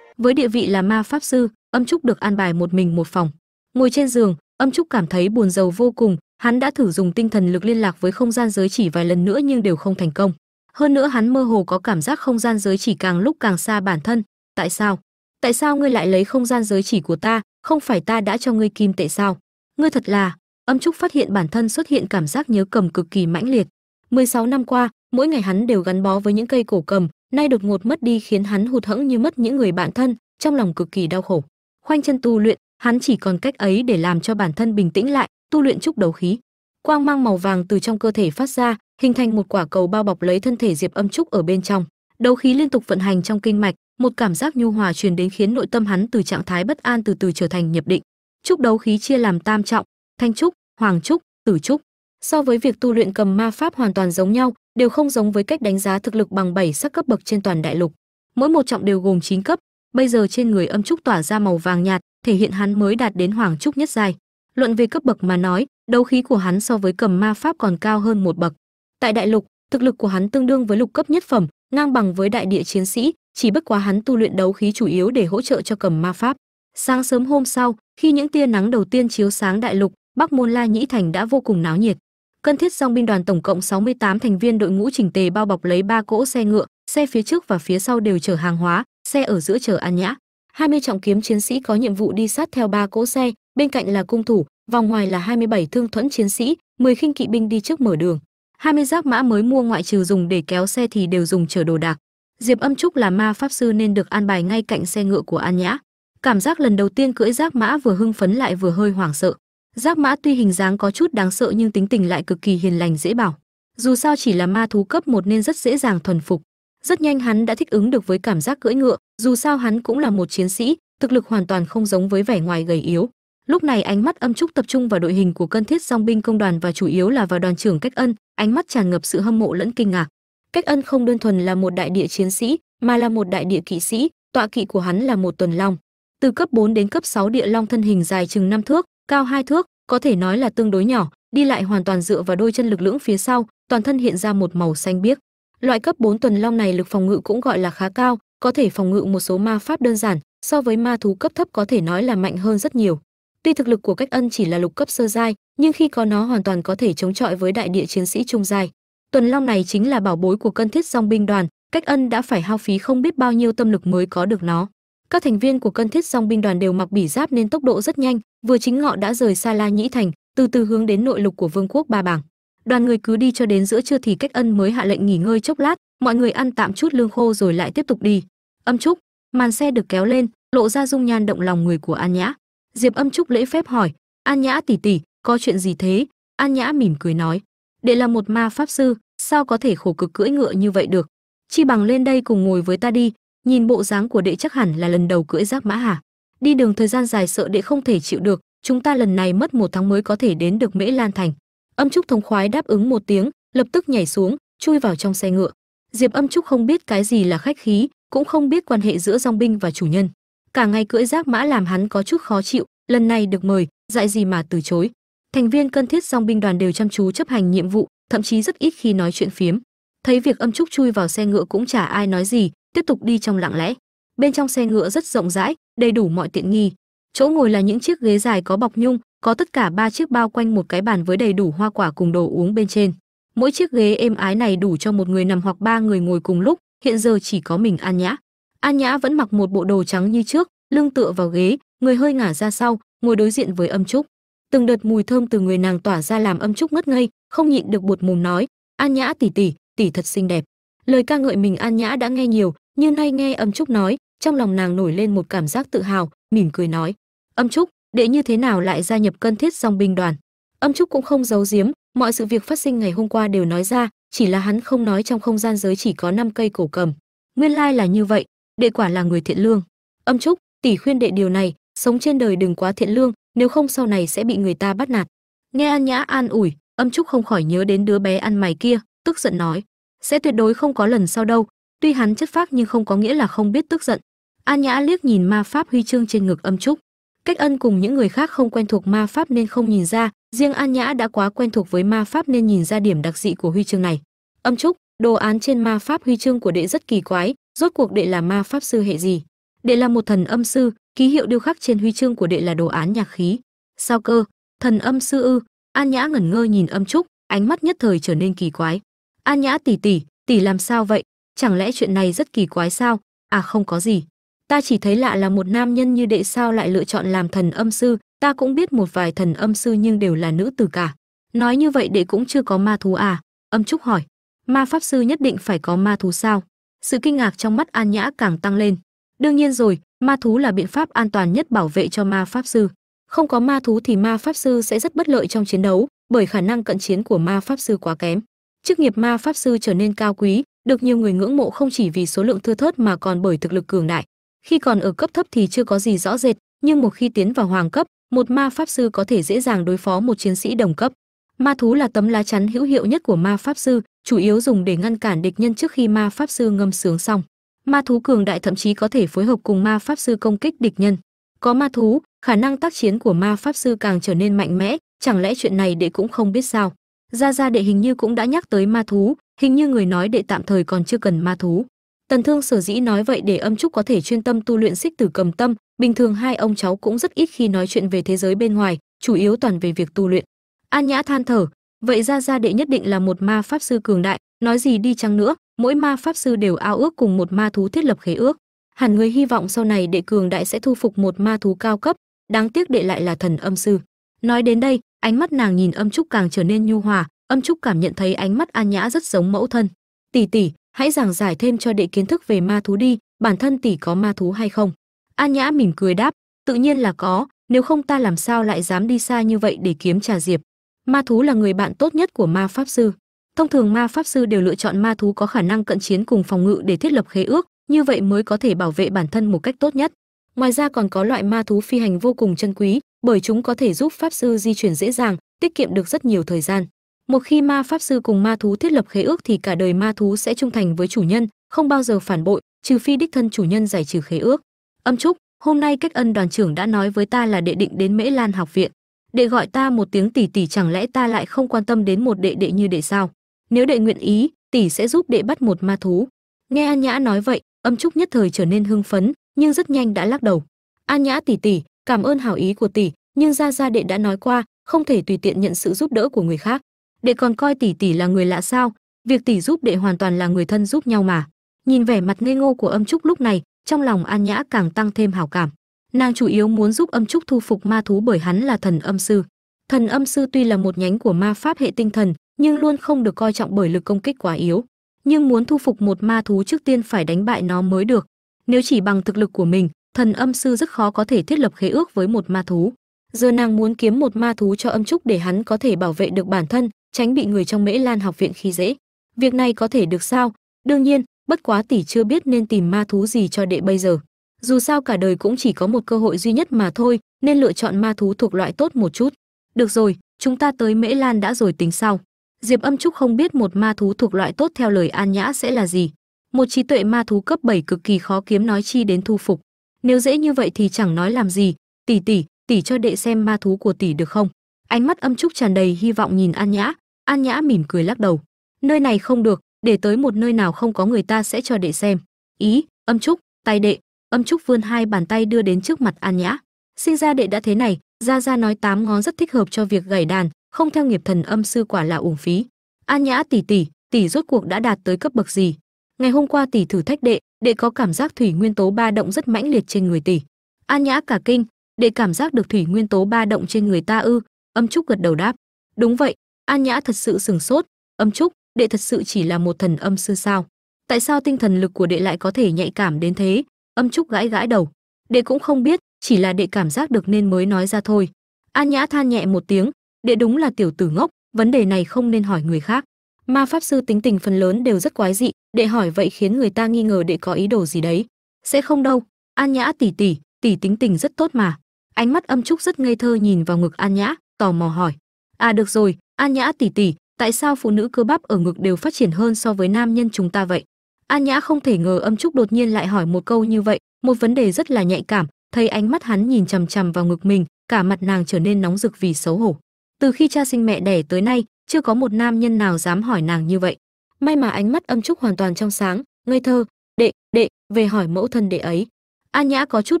Với địa vị là ma pháp sư, âm trúc được an bài một mình một phòng. Ngồi trên giường, âm trúc cảm thấy buồn rầu vô cùng. Hắn đã thử dùng tinh thần lực liên lạc với không gian giới chỉ vài lần nữa nhưng đều không thành công hơn nữa hắn mơ hồ có cảm giác không gian giới chỉ càng lúc càng xa bản thân. Tại sao? Tại sao ngươi lại lấy không gian giới chỉ của ta? Không phải ta đã cho ngươi kim tệ sao? Ngươi thật là, âm trúc phát hiện bản thân xuất hiện cảm giác nhớ cầm cực kỳ mãnh liệt. 16 năm qua, mỗi ngày hắn đều gắn bó với những cây cổ cầm, nay đột ngột mất đi khiến hắn hụt hẫng như mất những người bạn thân, trong lòng cực kỳ đau khổ. Khoanh chân tu luyện, hắn chỉ còn cách ấy để làm cho bản thân bình tĩnh lại, tu luyện trúc đầu khí. Quang mang màu vàng từ trong cơ thể phát ra hình thành một quả cầu bao bọc lấy thân thể diệp âm trúc ở bên trong. Đấu khí liên tục vận hành trong kinh mạch, một cảm giác nhu hòa truyền đến khiến nội tâm hắn từ trạng thái bất an từ từ trở thành nhập định. Trúc đấu khí chia làm tam trọng, thanh trúc, hoàng trúc, tử trúc. So với việc tu luyện cầm ma pháp hoàn toàn giống nhau, đều không giống với cách đánh giá thực lực bằng 7 sắc cấp bậc trên toàn đại lục. Mỗi một trọng đều gồm 9 cấp. Bây giờ trên người âm trúc tỏa ra màu vàng nhạt, thể hiện hắn mới đạt đến hoàng trúc nhất giai. Luận về cấp bậc mà nói, đấu khí của hắn so với cầm ma pháp còn cao hơn một bậc tại đại lục, thực lực của hắn tương đương với lục cấp nhất phẩm, ngang bằng với đại địa chiến sĩ, chỉ bất quá hắn tu luyện đấu khí chủ yếu để hỗ trợ cho cầm ma pháp. Sáng sớm hôm sau, khi những tia nắng đầu tiên chiếu sáng đại lục, bắc môn la nhĩ thành đã vô cùng náo nhiệt. Cân thiết song binh đoàn tổng cộng 68 thành viên đội ngũ chỉnh tề bao bọc lấy ba cỗ xe ngựa, xe phía trước và phía sau đều chở hàng hóa, xe ở giữa chở an nhã. 20 trọng kiếm chiến sĩ có nhiệm vụ đi sát theo ba cỗ xe, bên cạnh là cung thủ, vòng ngoài là 27 thương thuẫn chiến sĩ 10 khinh kỵ binh đi trước mở đường. 20 giác mã mới mua ngoại trừ dùng để kéo xe thì đều dùng chở đồ đạc. Diệp âm trúc là ma pháp sư nên được an bài ngay cạnh xe ngựa của an nhã. Cảm giác lần đầu tiên cưỡi giác mã vừa hưng phấn lại vừa hơi hoảng sợ. Giác mã tuy hình dáng có chút đáng sợ nhưng tính tình lại cực kỳ hiền lành dễ bảo. Dù sao chỉ là ma thú cấp một nên rất dễ dàng thuần phục. Rất nhanh hắn đã thích ứng được với cảm giác cưỡi ngựa, dù sao hắn cũng là một chiến sĩ, thực lực hoàn toàn không giống với vẻ ngoài gầy yếu lúc này ánh mắt âm trúc tập trung vào đội hình của cân thiết song binh công đoàn và chủ yếu là vào đoàn trưởng cách ân, ánh mắt tràn ngập sự hâm mộ lẫn kinh ngạc. Cách ân không đơn thuần là một đại địa chiến sĩ, mà là một đại địa kỵ sĩ, tọa kỵ của hắn là một tuần long. Từ cấp 4 đến cấp 6 địa long thân hình dài chừng 5 thước, cao hai thước, có thể nói là tương đối nhỏ, đi lại hoàn toàn dựa vào đôi chân lực lưỡng phía sau, toàn thân hiện ra một màu xanh biếc. Loại cấp 4 tuần long này lực phòng ngự cũng gọi là khá cao, có thể phòng ngự một số ma pháp đơn giản, so với ma thú cấp thấp có thể nói là mạnh hơn rất nhiều tuy thực lực của cách ân chỉ là lục cấp sơ giai, nhưng khi có nó hoàn toàn có thể chống chọi với đại địa chiến sĩ trung giai. Tuần long này chính là bảo bối của cân thiết song binh đoàn, cách ân đã phải hao phí không biết bao nhiêu tâm lực mới có được nó. Các thành viên của cân thiết song binh đoàn đều mặc bỉ giáp nên tốc độ rất nhanh, vừa chính ngọ đã rời xa la nhĩ thành, từ từ hướng đến nội lục của vương quốc ba bảng. Đoàn người cứ đi cho đến giữa trưa thì cách ân mới hạ lệnh nghỉ ngơi chốc lát, mọi người ăn tạm chút lương khô rồi lại tiếp tục đi. Âm trúc màn xe được kéo lên, lộ ra dung nhan động lòng người của an nhã diệp âm trúc lễ phép hỏi, an nhã tỷ tỷ, có chuyện gì thế? An nhã mỉm cười nói, đệ là một ma pháp sư, sao có thể khổ cực cưỡi ngựa như vậy được? Chi bằng lên đây cùng ngồi với ta đi, nhìn bộ dáng của đệ chắc hẳn là lần đầu cưỡi giáp mã hả? Đi đường thời gian dài sợ đệ không thể chịu được, chúng ta lần này mất một tháng mới có thể đến được mễ lan thành. Âm trúc thống khoái đáp ứng một tiếng, lập tức nhảy xuống, chui vào trong xe ngựa. Diệp âm trúc không biết cái gì là khách khí, cũng không biết quan hệ giữa dòng binh và chủ nhân cả ngày cưỡi giác mã làm hắn có chút khó chịu, lần này được mời, dạy gì mà từ chối. Thành viên cân thiết song binh đoàn đều chăm chú chấp hành nhiệm vụ, thậm chí rất ít khi nói chuyện phiếm. Thấy việc âm trúc chui vào xe ngựa cũng chả ai nói gì, tiếp tục đi trong lặng lẽ. Bên trong xe ngựa rất rộng rãi, đầy đủ mọi tiện nghi. Chỗ ngồi là những chiếc ghế dài có bọc nhung, có tất cả ba chiếc bao quanh một cái bàn với đầy đủ hoa quả cùng đồ uống bên trên. Mỗi chiếc ghế êm ái này đủ cho một người nằm hoặc ba người ngồi cùng lúc, hiện giờ chỉ có mình an nhã an nhã vẫn mặc một bộ đồ trắng như trước, lưng tựa vào ghế, người hơi ngả ra sau, ngồi đối diện với âm trúc. Từng đợt mùi thơm từ người nàng tỏa ra làm âm trúc ngất ngây, không nhịn được buột mồm nói, an nhã tỷ tỷ tỷ thật xinh đẹp. Lời ca ngợi mình an nhã đã nghe nhiều, nhưng nay nghe âm trúc nói, trong lòng nàng nổi lên một cảm giác tự hào, mỉm cười nói, âm trúc, đệ như thế nào lại gia nhập cân thiết dòng binh đoàn? Âm trúc cũng không giấu giếm, mọi sự việc phát sinh ngày hôm qua đều nói ra, chỉ là hắn không nói trong không gian giới chỉ có năm cây cổ cầm. Nguyên lai là như vậy đệ quả là người thiện lương. Âm trúc, tỷ khuyên đệ điều này, sống trên đời đừng quá thiện lương, nếu không sau này sẽ bị người ta bắt nạt. Nghe an nhã an ủi, âm trúc không khỏi nhớ đến đứa bé ăn mày kia, tức giận nói, sẽ tuyệt đối không có lần sau đâu, tuy hắn chất phác nhưng không có nghĩa là không biết tức giận. An nhã liếc nhìn ma pháp huy chương trên ngực âm trúc. Cách ân cùng những người khác không quen thuộc ma pháp nên không nhìn ra, riêng an nhã đã quá quen thuộc với ma pháp nên nhìn ra điểm đặc dị của huy chương này. Âm trúc, đồ án trên ma pháp huy chương của đệ rất kỳ quái rốt cuộc đệ là ma pháp sư hệ gì? Đệ là một thần âm sư, ký hiệu điêu khắc trên huy chương của đệ là đồ án nhạc khí. Sao cơ? Thần âm sư ư? An nhã ngẩn ngơ nhìn âm trúc, ánh mắt nhất thời trở nên kỳ quái. An nhã tỷ tỷ tỷ làm sao vậy? Chẳng lẽ chuyện này rất kỳ quái sao? À không có gì. Ta chỉ thấy lạ là một nam nhân như đệ sao lại lựa chọn làm thần âm sư. Ta cũng biết một vài thần âm sư nhưng đều là nữ tử cả. Nói như vậy đệ cũng chưa có ma thú à? Âm trúc hỏi. Ma pháp sư nhất định phải có ma thú sao? Sự kinh ngạc trong mắt an nhã càng tăng lên. Đương nhiên rồi, ma thú là biện pháp an toàn nhất bảo vệ cho ma pháp sư. Không có ma thú thì ma pháp sư sẽ rất bất lợi trong chiến đấu, bởi khả năng cận chiến của ma pháp sư quá kém. Chức nghiệp ma pháp sư trở nên cao quý, được nhiều người ngưỡng mộ không chỉ vì số lượng thưa thớt mà còn bởi thực lực cường đại. Khi còn ở cấp thấp thì chưa có gì rõ rệt, nhưng một khi tiến vào hoàng cấp, một ma pháp sư có thể dễ dàng đối phó một chiến sĩ đồng cấp ma thú là tấm lá chắn hữu hiệu nhất của ma pháp sư, chủ yếu dùng để ngăn cản địch nhân trước khi ma pháp sư ngâm sướng xong. Ma thú cường đại thậm chí có thể phối hợp cùng ma pháp sư công kích địch nhân. Có ma thú, khả năng tác chiến của ma pháp sư càng trở nên mạnh mẽ, chẳng lẽ chuyện này đệ cũng không biết sao? Ra ra đệ hình như cũng đã nhắc tới ma thú, hình như người nói đệ tạm thời còn chưa cần ma thú. Tần thương sở dĩ nói vậy để âm trúc có thể chuyên tâm tu luyện xích tử cầm tâm, bình thường hai ông cháu cũng rất ít khi nói chuyện về thế giới bên ngoài, chủ yếu toàn về việc tu luyện an nhã than thở, vậy ra ra đệ nhất định là một ma pháp sư cường đại, nói gì đi chăng nữa, mỗi ma pháp sư đều ao ước cùng một ma thú thiết lập khế ước. Hẳn người hy vọng sau này đệ cường đại sẽ thu phục một ma thú cao cấp, đáng tiếc đệ lại là thần âm sư. Nói đến đây, ánh mắt nàng nhìn âm trúc càng trở nên nhu hòa, âm trúc cảm nhận thấy ánh mắt an nhã rất giống mẫu thân. Tỷ tỷ, hãy giảng giải thêm cho đệ kiến thức về ma thú đi, bản thân tỷ có ma thú hay không? An nhã mỉm cười đáp, tự nhiên là có, nếu không ta làm sao lại dám đi xa như vậy để kiếm trà diệp? Ma thú là người bạn tốt nhất của ma pháp sư. Thông thường ma pháp sư đều lựa chọn ma thú có khả năng cận chiến cùng phòng ngự để thiết lập khế ước, như vậy mới có thể bảo vệ bản thân một cách tốt nhất. Ngoài ra còn có loại ma thú phi hành vô cùng chân quý, bởi chúng có thể giúp pháp sư di chuyển dễ dàng, tiết kiệm được rất nhiều thời gian. Một khi ma pháp sư cùng ma thú thiết lập khế ước thì cả đời ma thú sẽ trung thành với chủ nhân, không bao giờ phản bội, trừ phi đích thân chủ nhân giải trừ khế ước. Âm trúc, hôm nay cách ân đoàn trưởng đã nói với ta là đệ định đến mễ lan học viện đệ gọi ta một tiếng tỷ tỷ chẳng lẽ ta lại không quan tâm đến một đệ đệ như đệ sao? Nếu đệ nguyện ý, tỷ sẽ giúp đệ bắt một ma thú. Nghe an nhã nói vậy, âm trúc nhất thời trở nên hưng phấn, nhưng rất nhanh đã lắc đầu. An nhã tỷ tỷ, cảm ơn hảo ý của tỷ, nhưng ra ra đệ đã nói qua, không thể tùy tiện nhận sự giúp đỡ của người khác. Đệ còn coi tỷ tỷ là người lạ sao? Việc tỷ giúp đệ hoàn toàn là người thân giúp nhau mà. Nhìn vẻ mặt ngây ngô của âm trúc lúc này, trong lòng an nhã càng tăng thêm hảo cảm nàng chủ yếu muốn giúp âm trúc thu phục ma thú bởi hắn là thần âm sư. Thần âm sư tuy là một nhánh của ma pháp hệ tinh thần, nhưng luôn không được coi trọng bởi lực công kích quá yếu. Nhưng muốn thu phục một ma thú trước tiên phải đánh bại nó mới được. Nếu chỉ bằng thực lực của mình, thần âm sư rất khó có thể thiết lập khế ước với một ma thú. Giờ nàng muốn kiếm một ma thú cho âm trúc để hắn có thể bảo vệ được bản thân, tránh bị người trong mễ lan học viện khi dễ. Việc này có thể được sao? Đương nhiên, bất quá tỷ chưa biết nên tìm ma thú gì cho đệ bây giờ dù sao cả đời cũng chỉ có một cơ hội duy nhất mà thôi, nên lựa chọn ma thú thuộc loại tốt một chút. Được rồi, chúng ta tới mễ lan đã rồi tính sau. Diệp âm trúc không biết một ma thú thuộc loại tốt theo lời an nhã sẽ là gì. Một trí tuệ ma thú cấp 7 cực kỳ khó kiếm nói chi đến thu phục. Nếu dễ như vậy thì chẳng nói làm gì. Tỷ tỷ tỷ cho đệ xem ma thú của tỷ được không? Ánh mắt âm trúc tràn đầy hy vọng nhìn an nhã. An nhã mỉm cười lắc đầu. Nơi này không được, để tới một nơi nào không có người ta sẽ cho đệ xem. Ý, âm trúc, tay đệ âm trúc vươn hai bàn tay đưa đến trước mặt an nhã. Sinh ra đệ đã thế này ra ra nói tám ngón rất thích hợp cho việc gảy đàn, không theo nghiệp thần âm sư quả là uổng phí. An nhã tỷ tỷ tỷ rốt cuộc đã đạt tới cấp bậc gì? Ngày hôm qua tỷ thử thách đệ đệ có cảm giác thủy nguyên tố ba động rất mãnh liệt trên người tỷ an nhã cả kinh, đệ cảm giác được thủy nguyên tố ba động trên người ta ư? Âm trúc gật đầu đáp. Đúng vậy, an nhã thật sự sừng sốt. Âm trúc, đệ thật sự chỉ là một thần âm sư sao? Tại sao tinh thần lực của đệ lại có thể nhạy cảm đến thế? Âm trúc gãi gãi đầu. Đệ cũng không biết, chỉ là đệ cảm giác được nên mới nói ra thôi. An nhã than nhẹ một tiếng, đệ đúng là tiểu tử ngốc, vấn đề này không nên hỏi người khác. Ma pháp sư tính tình phần lớn đều rất quái dị, đệ hỏi vậy khiến người ta nghi ngờ đệ có ý đồ gì đấy. Sẽ không đâu, an nhã tỷ tỷ tỷ tính tình rất tốt mà. Ánh mắt âm trúc rất ngây thơ nhìn vào ngực an nhã, tò mò hỏi. À được rồi, an nhã tỷ tỷ tại sao phụ nữ cơ bắp ở ngực đều phát triển hơn so với nam nhân chúng ta vậy? An nhã không thể ngờ âm trúc đột nhiên lại hỏi một câu như vậy, một vấn đề rất là nhạy cảm, thấy ánh mắt hắn nhìn chằm chằm vào ngực mình, cả mặt nàng trở nên nóng rực vì xấu hổ. Từ khi cha sinh mẹ đẻ tới nay, chưa có một nam nhân nào dám hỏi nàng như vậy. May mà ánh mắt âm trúc hoàn toàn trong sáng, ngây thơ, đệ đệ, về hỏi mẫu thân đệ ấy. An nhã có chút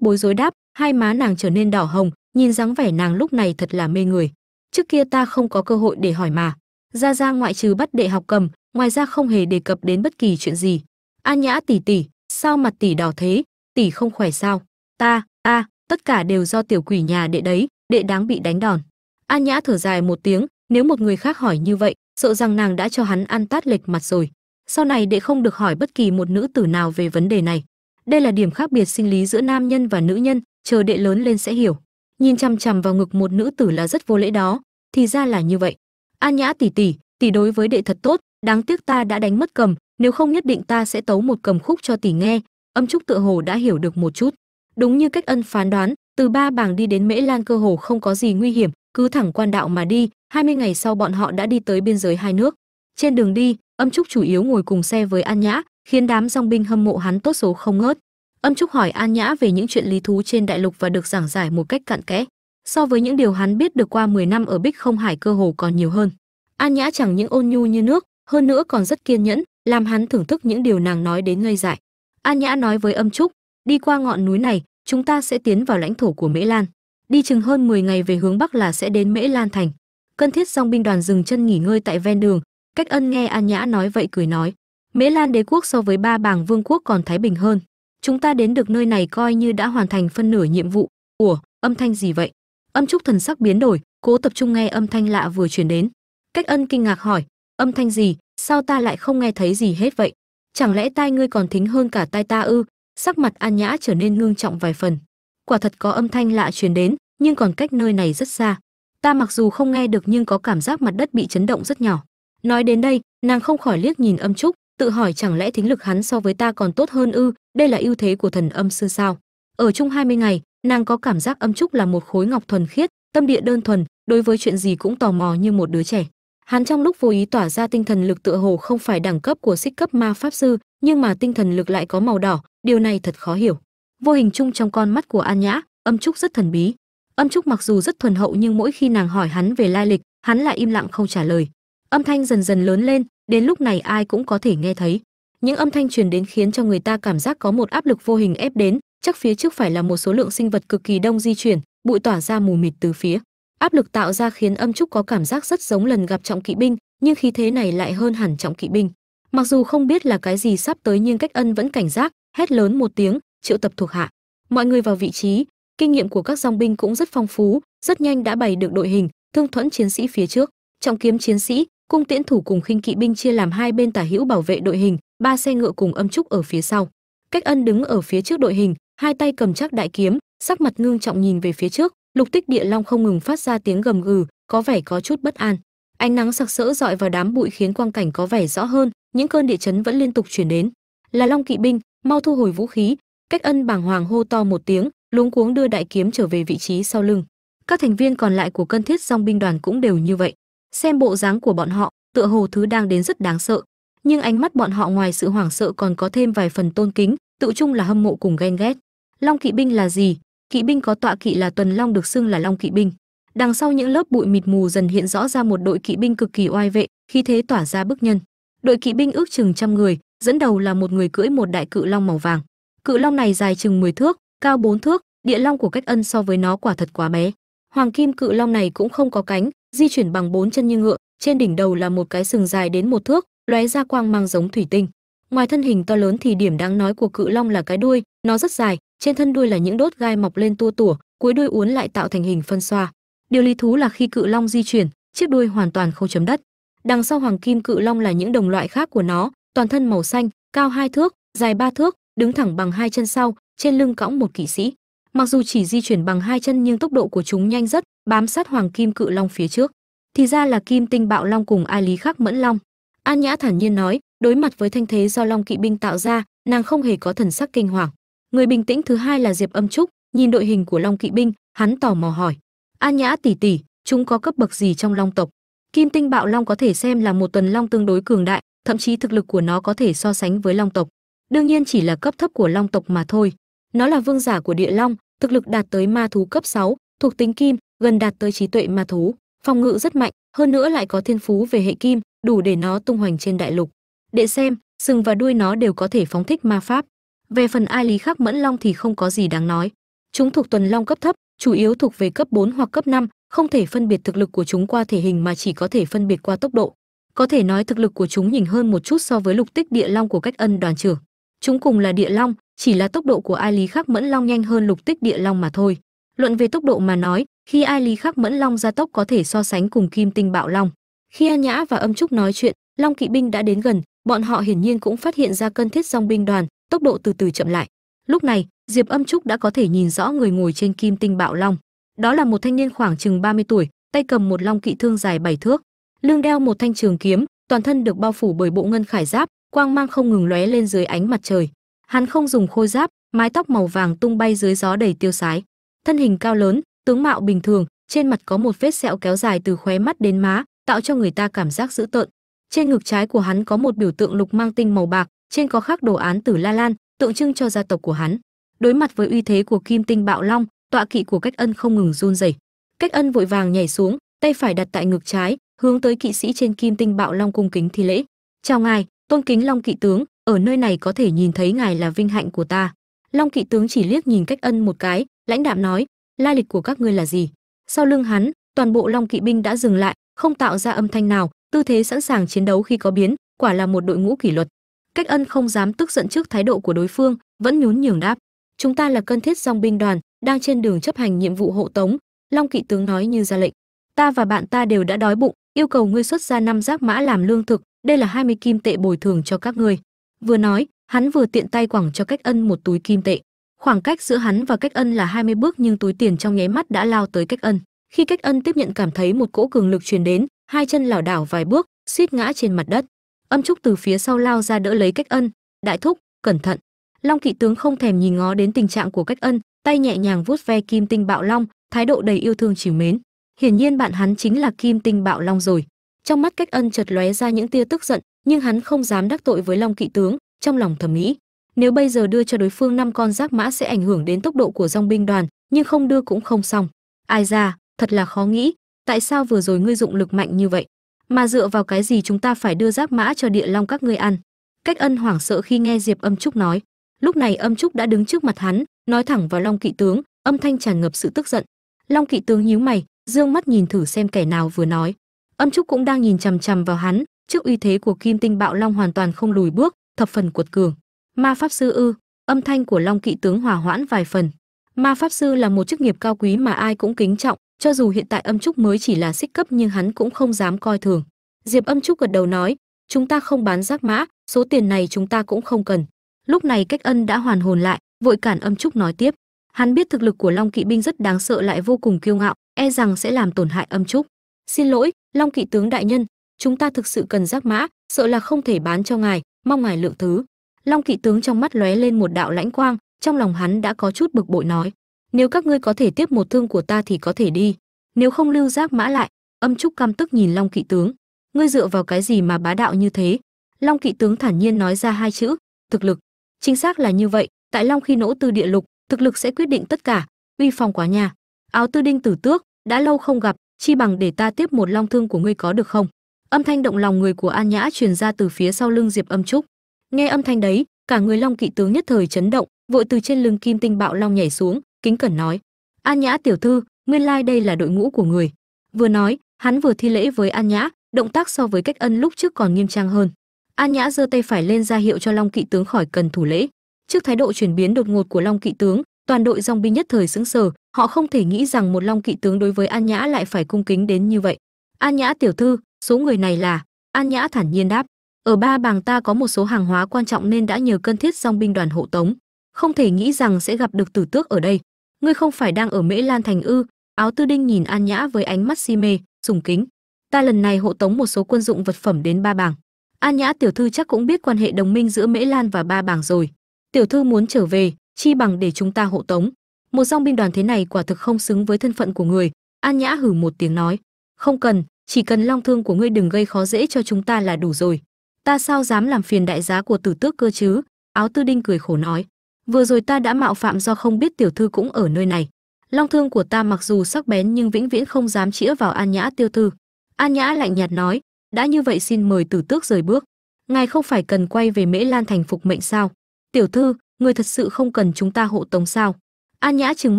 bối rối đáp, hai má nàng trở nên đỏ hồng, nhìn dáng vẻ nàng lúc này thật là mê người. Trước kia ta không có cơ hội để hỏi mà. Ra ra ngoại trừ bắt đệ học cầm, ngoài ra không hề đề cập đến bất kỳ chuyện gì an nhã tỷ tỷ, sao mặt tỷ đỏ thế? Tỷ không khỏe sao? Ta, a, tất cả đều do tiểu quỷ nhà đệ đấy, đệ đáng bị đánh đòn. An nhã thở dài một tiếng, nếu một người khác hỏi như vậy, sợ rằng nàng đã cho hắn ăn tát lệch mặt rồi. Sau này đệ không được hỏi bất kỳ một nữ tử nào về vấn đề này. Đây là điểm khác biệt sinh lý giữa nam nhân và nữ nhân, chờ đệ lớn lên sẽ hiểu. Nhìn chằm chằm vào ngực một nữ tử là rất vô lễ đó, thì ra là như vậy. An nhã tỷ tỷ tỷ đối với đệ thật tốt, đáng tiếc ta đã đánh mất cầm nếu không nhất định ta sẽ tấu một cầm khúc cho tỷ nghe. Âm trúc tựa hồ đã hiểu được một chút. Đúng như cách ân phán đoán, từ ba bảng đi đến mễ lan cơ hồ không có gì nguy hiểm, cứ thẳng quan đạo mà đi 20 ngày sau bọn họ đã đi tới biên giới hai nước. Trên đường đi, âm trúc chủ yếu ngồi cùng xe với an nhã, khiến đám dòng binh hâm mộ hắn tốt số không ngớt. Âm trúc hỏi an nhã về những chuyện lý thú trên đại lục và được giảng giải một cách cặn kẽ. So với những điều hắn biết được qua 10 năm ở bích không hải cơ hồ còn nhiều hơn. An nhã chẳng những ôn nhu như nước, hơn nữa còn rất kiên nhẫn làm hắn thưởng thức những điều nàng nói đến ngây dại. An nhã nói với âm trúc, đi qua ngọn núi này, chúng ta sẽ tiến vào lãnh thổ của mễ lan. Đi chừng hơn 10 ngày về hướng bắc là sẽ đến mễ lan thành. Cân thiết song binh đoàn dừng chân nghỉ ngơi tại ven đường. Cách ân nghe an nhã nói vậy cười nói, mễ lan đế quốc so với ba bàng vương quốc còn thái bình hơn. Chúng ta đến được nơi này coi như đã hoàn thành phân nửa nhiệm vụ. Ủa, âm thanh gì vậy? Âm trúc thần sắc biến đổi, cố tập trung nghe âm thanh lạ vừa truyền đến. Cách ân kinh ngạc hỏi, âm thanh gì? Sao ta lại không nghe thấy gì hết vậy? Chẳng lẽ tai ngươi còn thính hơn cả tai ta ư? Sắc mặt an nhã trở nên ngưng trọng vài phần. Quả thật có âm thanh lạ truyền đến, nhưng còn cách nơi này rất xa. Ta mặc dù không nghe được nhưng có cảm giác mặt đất bị chấn động rất nhỏ. Nói đến đây, nàng không khỏi liếc nhìn âm trúc, tự hỏi chẳng lẽ thính lực hắn so với ta còn tốt hơn ư? Đây là ưu thế của thần âm sư sao? Ở chung 20 ngày, nàng có cảm giác âm trúc là một khối ngọc thuần khiết, tâm địa đơn thuần, đối với chuyện gì cũng tò mò như một đứa trẻ hắn trong lúc vô ý tỏa ra tinh thần lực tựa hồ không phải đẳng cấp của xích cấp ma pháp sư, nhưng mà tinh thần lực lại có màu đỏ, điều này thật khó hiểu. Vô hình chung trong con mắt của an nhã, âm trúc rất thần bí. Âm trúc mặc dù rất thuần hậu nhưng mỗi khi nàng hỏi hắn về lai lịch, hắn lại im lặng không trả lời. Âm thanh dần dần lớn lên, đến lúc này ai cũng có thể nghe thấy. Những âm thanh truyền đến khiến cho người ta cảm giác có một áp lực vô hình ép đến, chắc phía trước phải là một số lượng sinh vật cực kỳ đông di chuyển, bụi tỏa ra mù mịt từ phía áp lực tạo ra khiến âm trúc có cảm giác rất giống lần gặp trọng kỵ binh, nhưng khí thế này lại hơn hẳn trọng kỵ binh. Mặc dù không biết là cái gì sắp tới nhưng cách ân vẫn cảnh giác, hét lớn một tiếng, triệu tập thuộc hạ. Mọi người vào vị trí, kinh nghiệm của các dòng binh cũng rất phong phú, rất nhanh đã bày được đội hình, thương thuẫn chiến sĩ phía trước. Trọng kiếm chiến sĩ, cung tiễn thủ cùng khinh kỵ binh chia làm hai bên tả hữu bảo vệ đội hình, ba xe ngựa cùng âm trúc ở phía sau. Cách ân đứng ở phía trước đội hình, hai tay cầm chắc đại kiếm, sắc mặt ngưng trọng nhìn về phía trước lục tích địa long không ngừng phát ra tiếng gầm gừ, có vẻ có chút bất an. Ánh nắng sặc sỡ dọi vào đám bụi khiến quang cảnh có vẻ rõ hơn, những cơn địa chấn vẫn liên tục chuyển đến. Là long kỵ binh, mau thu hồi vũ khí. Cách ân bàng hoàng hô to một tiếng, luống cuống đưa đại kiếm trở về vị trí sau lưng. Các thành viên còn lại của cân thiết song binh đoàn cũng đều như vậy. Xem bộ dáng của bọn họ, tựa hồ thứ đang đến rất đáng sợ. Nhưng ánh mắt bọn họ ngoài sự hoảng sợ còn có thêm vài phần tôn kính, tự chung là hâm mộ cùng ghen ghét. Long kỵ binh là gì? Kỵ binh có tọa kỵ là tuần long được xưng là long kỵ binh. Đằng sau những lớp bụi mịt mù dần hiện rõ ra một đội kỵ binh cực kỳ oai vệ khi thế tỏa ra bức nhân. Đội kỵ binh ước chừng trăm người, dẫn đầu là một người cưỡi một đại cự long màu vàng. Cự long này dài chừng 10 thước, cao 4 thước, địa long của cách ân so với nó quả thật quá bé. Hoàng kim cự long này cũng không có cánh, di chuyển bằng bốn chân như ngựa, trên đỉnh đầu là một cái sừng dài đến một thước, lóe ra quang mang giống thủy tinh. Ngoài thân hình to lớn thì điểm đáng nói của cự long là cái đuôi, nó rất dài trên thân đuôi là những đốt gai mọc lên tua tủa, cuối đuôi uốn lại tạo thành hình phân xoa. Điều lý thú là khi cự long di chuyển, chiếc đuôi hoàn toàn không chấm đất. Đằng sau hoàng kim cự long là những đồng loại khác của nó, toàn thân màu xanh, cao hai thước, dài ba thước, đứng thẳng bằng hai chân sau, trên lưng cõng một kỵ sĩ. Mặc dù chỉ di chuyển bằng hai chân nhưng tốc độ của chúng nhanh rất, bám sát hoàng kim cự long phía trước. Thì ra là kim tinh bạo long cùng ai lý khắc mẫn long. An nhã thản nhiên nói, đối mặt với thanh thế do long kỵ binh tạo ra, nàng không hề có thần sắc kinh hoàng người bình tĩnh thứ hai là diệp âm trúc. Nhìn đội hình của long kỵ binh hắn tò mò hỏi. An nhã tỷ tỷ chúng có cấp bậc gì trong long tộc? Kim tinh bạo long có thể xem là một tuần long tương đối cường đại thậm chí thực lực của nó có thể so sánh với long tộc. Đương nhiên chỉ là cấp thấp của long tộc mà thôi. Nó là vương giả của địa long thực lực đạt tới ma thú cấp 6, thuộc tính kim gần đạt tới trí tuệ ma thú phòng ngự rất mạnh hơn nữa lại có thiên phú về hệ kim đủ để nó tung hoành trên đại lục. Để xem sừng và đuôi nó đều có thể phóng thích ma pháp về phần ai lý khắc mẫn long thì không có gì đáng nói. Chúng thuộc tuần long cấp thấp chủ yếu thuộc về cấp 4 hoặc cấp 5, không thể phân biệt thực lực của chúng qua thể hình mà chỉ có thể phân biệt qua tốc độ. Có thể nói thực lực của chúng nhỉnh hơn một chút so với lục tích địa long của cách ân đoàn trưởng. Chúng cùng là địa long chỉ là tốc độ của ai lý khắc mẫn long nhanh hơn lục tích địa long mà thôi. Luận về tốc độ mà nói khi ai lý khắc mẫn long gia tốc có thể so sánh cùng kim tinh bạo long. Khi an nhã và âm trúc nói chuyện long kỵ binh đã đến gần bọn họ hiển nhiên cũng phát hiện ra cân thiết dòng binh đoàn tốc độ từ từ chậm lại. Lúc này, diệp âm trúc đã có thể nhìn rõ người ngồi trên kim tinh bạo long. Đó là một thanh niên khoảng chừng 30 tuổi, tay cầm một long kỵ thương dài bảy thước, lưng đeo một thanh trường kiếm, toàn thân được bao phủ bởi bộ ngân khải giáp, quang mang không ngừng lóe lên dưới ánh mặt trời. Hắn không dùng khôi giáp, mái tóc màu vàng tung bay dưới gió đầy tiêu sái. Thân hình cao lớn, tướng mạo bình thường, trên mặt có một vết sẹo kéo dài từ khóe mắt đến má, tạo cho người ta cảm giác dữ tợn. Trên ngực trái của hắn có một biểu tượng lục mang tinh màu bạc trên có khắc đồ án tử la lan, tượng trưng cho gia tộc của hắn. Đối mặt với uy thế của kim tinh bạo long, tọa kỵ của cách ân không ngừng run rẩy. Cách ân vội vàng nhảy xuống, tay phải đặt tại ngực trái, hướng tới kỵ sĩ trên kim tinh bạo long cung kính thi lễ. Chào ngài, tôn kính long kỵ tướng, ở nơi này có thể nhìn thấy ngài là vinh hạnh của ta. Long kỵ tướng chỉ liếc nhìn cách ân một cái, lãnh đạm nói lai lịch của các ngươi là gì? Sau lưng hắn, toàn bộ long kỵ binh đã dừng lại, không tạo ra âm thanh nào, tư thế sẵn sàng chiến đấu khi có biến, quả là một đội ngũ kỷ luật cách ân không dám tức giận trước thái độ của đối phương, vẫn nhún nhường đáp. Chúng ta là cân thiết dòng binh đoàn, đang trên đường chấp hành nhiệm vụ hộ tống, long kỵ tướng nói như ra lệnh. Ta và bạn ta đều đã đói bụng, yêu cầu ngươi xuất ra năm giác mã làm lương thực, đây là 20 kim tệ bồi thường cho các ngươi. Vừa nói, hắn vừa tiện tay quẳng cho cách ân một túi kim tệ. Khoảng cách giữa hắn và cách ân là 20 bước nhưng túi tiền trong nháy mắt đã lao tới cách ân. Khi cách ân tiếp nhận cảm thấy một cỗ cường lực truyền đến, hai chân lảo đảo vài bước, suýt ngã trên mặt đất âm trúc từ phía sau lao ra đỡ lấy cách ân. Đại thúc, cẩn thận. Long kỵ tướng không thèm nhìn ngó đến tình trạng của cách ân, tay nhẹ nhàng vuốt ve kim tinh bạo long, thái độ đầy yêu thương chiều mến. Hiển nhiên bạn hắn chính là kim tinh bạo long rồi. Trong mắt cách ân chợt lóe ra những tia tức giận, nhưng hắn không dám đắc tội với long kỵ tướng, trong lòng thầm nghĩ, nếu bây giờ đưa cho đối phương năm con giác mã sẽ ảnh hưởng đến tốc độ của dòng binh đoàn, nhưng không đưa cũng không xong. Ai ra thật là khó nghĩ, tại sao vừa rồi ngươi dụng lực mạnh như vậy? Mà dựa vào cái gì chúng ta phải đưa giáp mã cho địa long các ngươi ăn? Cách ân hoảng sợ khi nghe diệp âm trúc nói. Lúc này âm trúc đã đứng trước mặt hắn, nói thẳng vào long kỵ tướng, âm thanh tràn ngập sự tức giận. Long kỵ tướng nhíu mày, dương mắt nhìn thử xem kẻ nào vừa nói. Âm trúc cũng đang nhìn chằm chằm vào hắn, trước uy thế của kim tinh bạo long hoàn toàn không lùi bước, thập phần cuột cường. Ma pháp sư ư, âm thanh của long kỵ tướng hòa hoãn vài phần. Ma pháp sư là một chức nghiệp cao quý mà ai cũng kính trọng cho dù hiện tại âm trúc mới chỉ là xích cấp nhưng hắn cũng không dám coi thường. Diệp âm trúc gật đầu nói, chúng ta không bán giác mã, số tiền này chúng ta cũng không cần. Lúc này cách ân đã hoàn hồn lại, vội cản âm trúc nói tiếp, hắn biết thực lực của long kỵ binh rất đáng sợ lại vô cùng kiêu ngạo e rằng sẽ làm tổn hại âm trúc. Xin lỗi, long kỵ tướng đại nhân, chúng ta thực sự cần giác mã, sợ là không thể bán cho ngài, mong ngài lượng thứ. Long kỵ tướng trong mắt lóe lên một đạo lãnh quang, trong lòng hắn đã có chút bực bội nói nếu các ngươi có thể tiếp một thương của ta thì có thể đi. Nếu không lưu giác mã lại, âm trúc căm tức nhìn long kỵ tướng. Ngươi dựa vào cái gì mà bá đạo như thế? Long kỵ tướng thản nhiên nói ra hai chữ, thực lực. Chính xác là như vậy, tại long khi nỗ tư địa lục, thực lực sẽ quyết định tất cả. Uy phong quá nhà áo tư đinh tử tước, đã lâu không gặp, chi bằng để ta tiếp một long thương của ngươi có được không? Âm thanh động lòng người của an nhã truyền ra từ phía sau lưng diệp âm trúc. Nghe âm thanh đấy, cả người long kỵ tướng nhất thời chấn động, vội từ trên lưng kim tinh bạo long nhảy xuống kính cẩn nói an nhã tiểu thư, nguyên lai like đây là đội ngũ của người. Vừa nói, hắn vừa thi lễ với an nhã, động tác so với cách ân lúc trước còn nghiêm trang hơn. An nhã giơ tay phải lên ra hiệu cho long kỵ tướng khỏi cần thủ lễ. Trước thái độ chuyển biến đột ngột của long kỵ tướng, toàn đội dòng binh nhất thời sững sờ, họ không thể nghĩ rằng một long kỵ tướng đối với an nhã lại phải cung kính đến như vậy. An nhã tiểu thư, số người này là? An nhã thản nhiên đáp, ở ba bàng ta có một số hàng hóa quan trọng nên đã nhờ cân thiết dòng binh đoàn hộ tống. Không thể nghĩ rằng sẽ gặp được tử tước ở đây ngươi không phải đang ở mễ lan thành ư? Áo tư đinh nhìn an nhã với ánh mắt si mê, sùng kính. Ta lần này hộ tống một số quân dụng vật phẩm đến ba bàng. An nhã tiểu thư chắc cũng biết quan hệ đồng minh giữa mễ lan và ba bàng rồi. Tiểu thư muốn trở về, chi bằng để chúng ta hộ tống. Một dòng binh đoàn thế này quả thực không xứng với thân phận của người. An nhã hử một tiếng nói. Không cần, chỉ cần long thương của ngươi đừng gây khó dễ cho chúng ta là đủ rồi. Ta sao dám làm phiền đại giá của tử tước cơ chứ? Áo tư đinh cười khổ nói vừa rồi ta đã mạo phạm do không biết tiểu thư cũng ở nơi này. Long thương của ta mặc dù sắc bén nhưng vĩnh viễn không dám chĩa vào an nhã tiêu thư. An nhã lạnh nhạt nói, đã như vậy xin mời tử tước rời bước. Ngài không phải cần quay về mễ lan thành phục mệnh sao? Tiểu thư, người thật sự không cần chúng ta hộ tống sao? An nhã trừng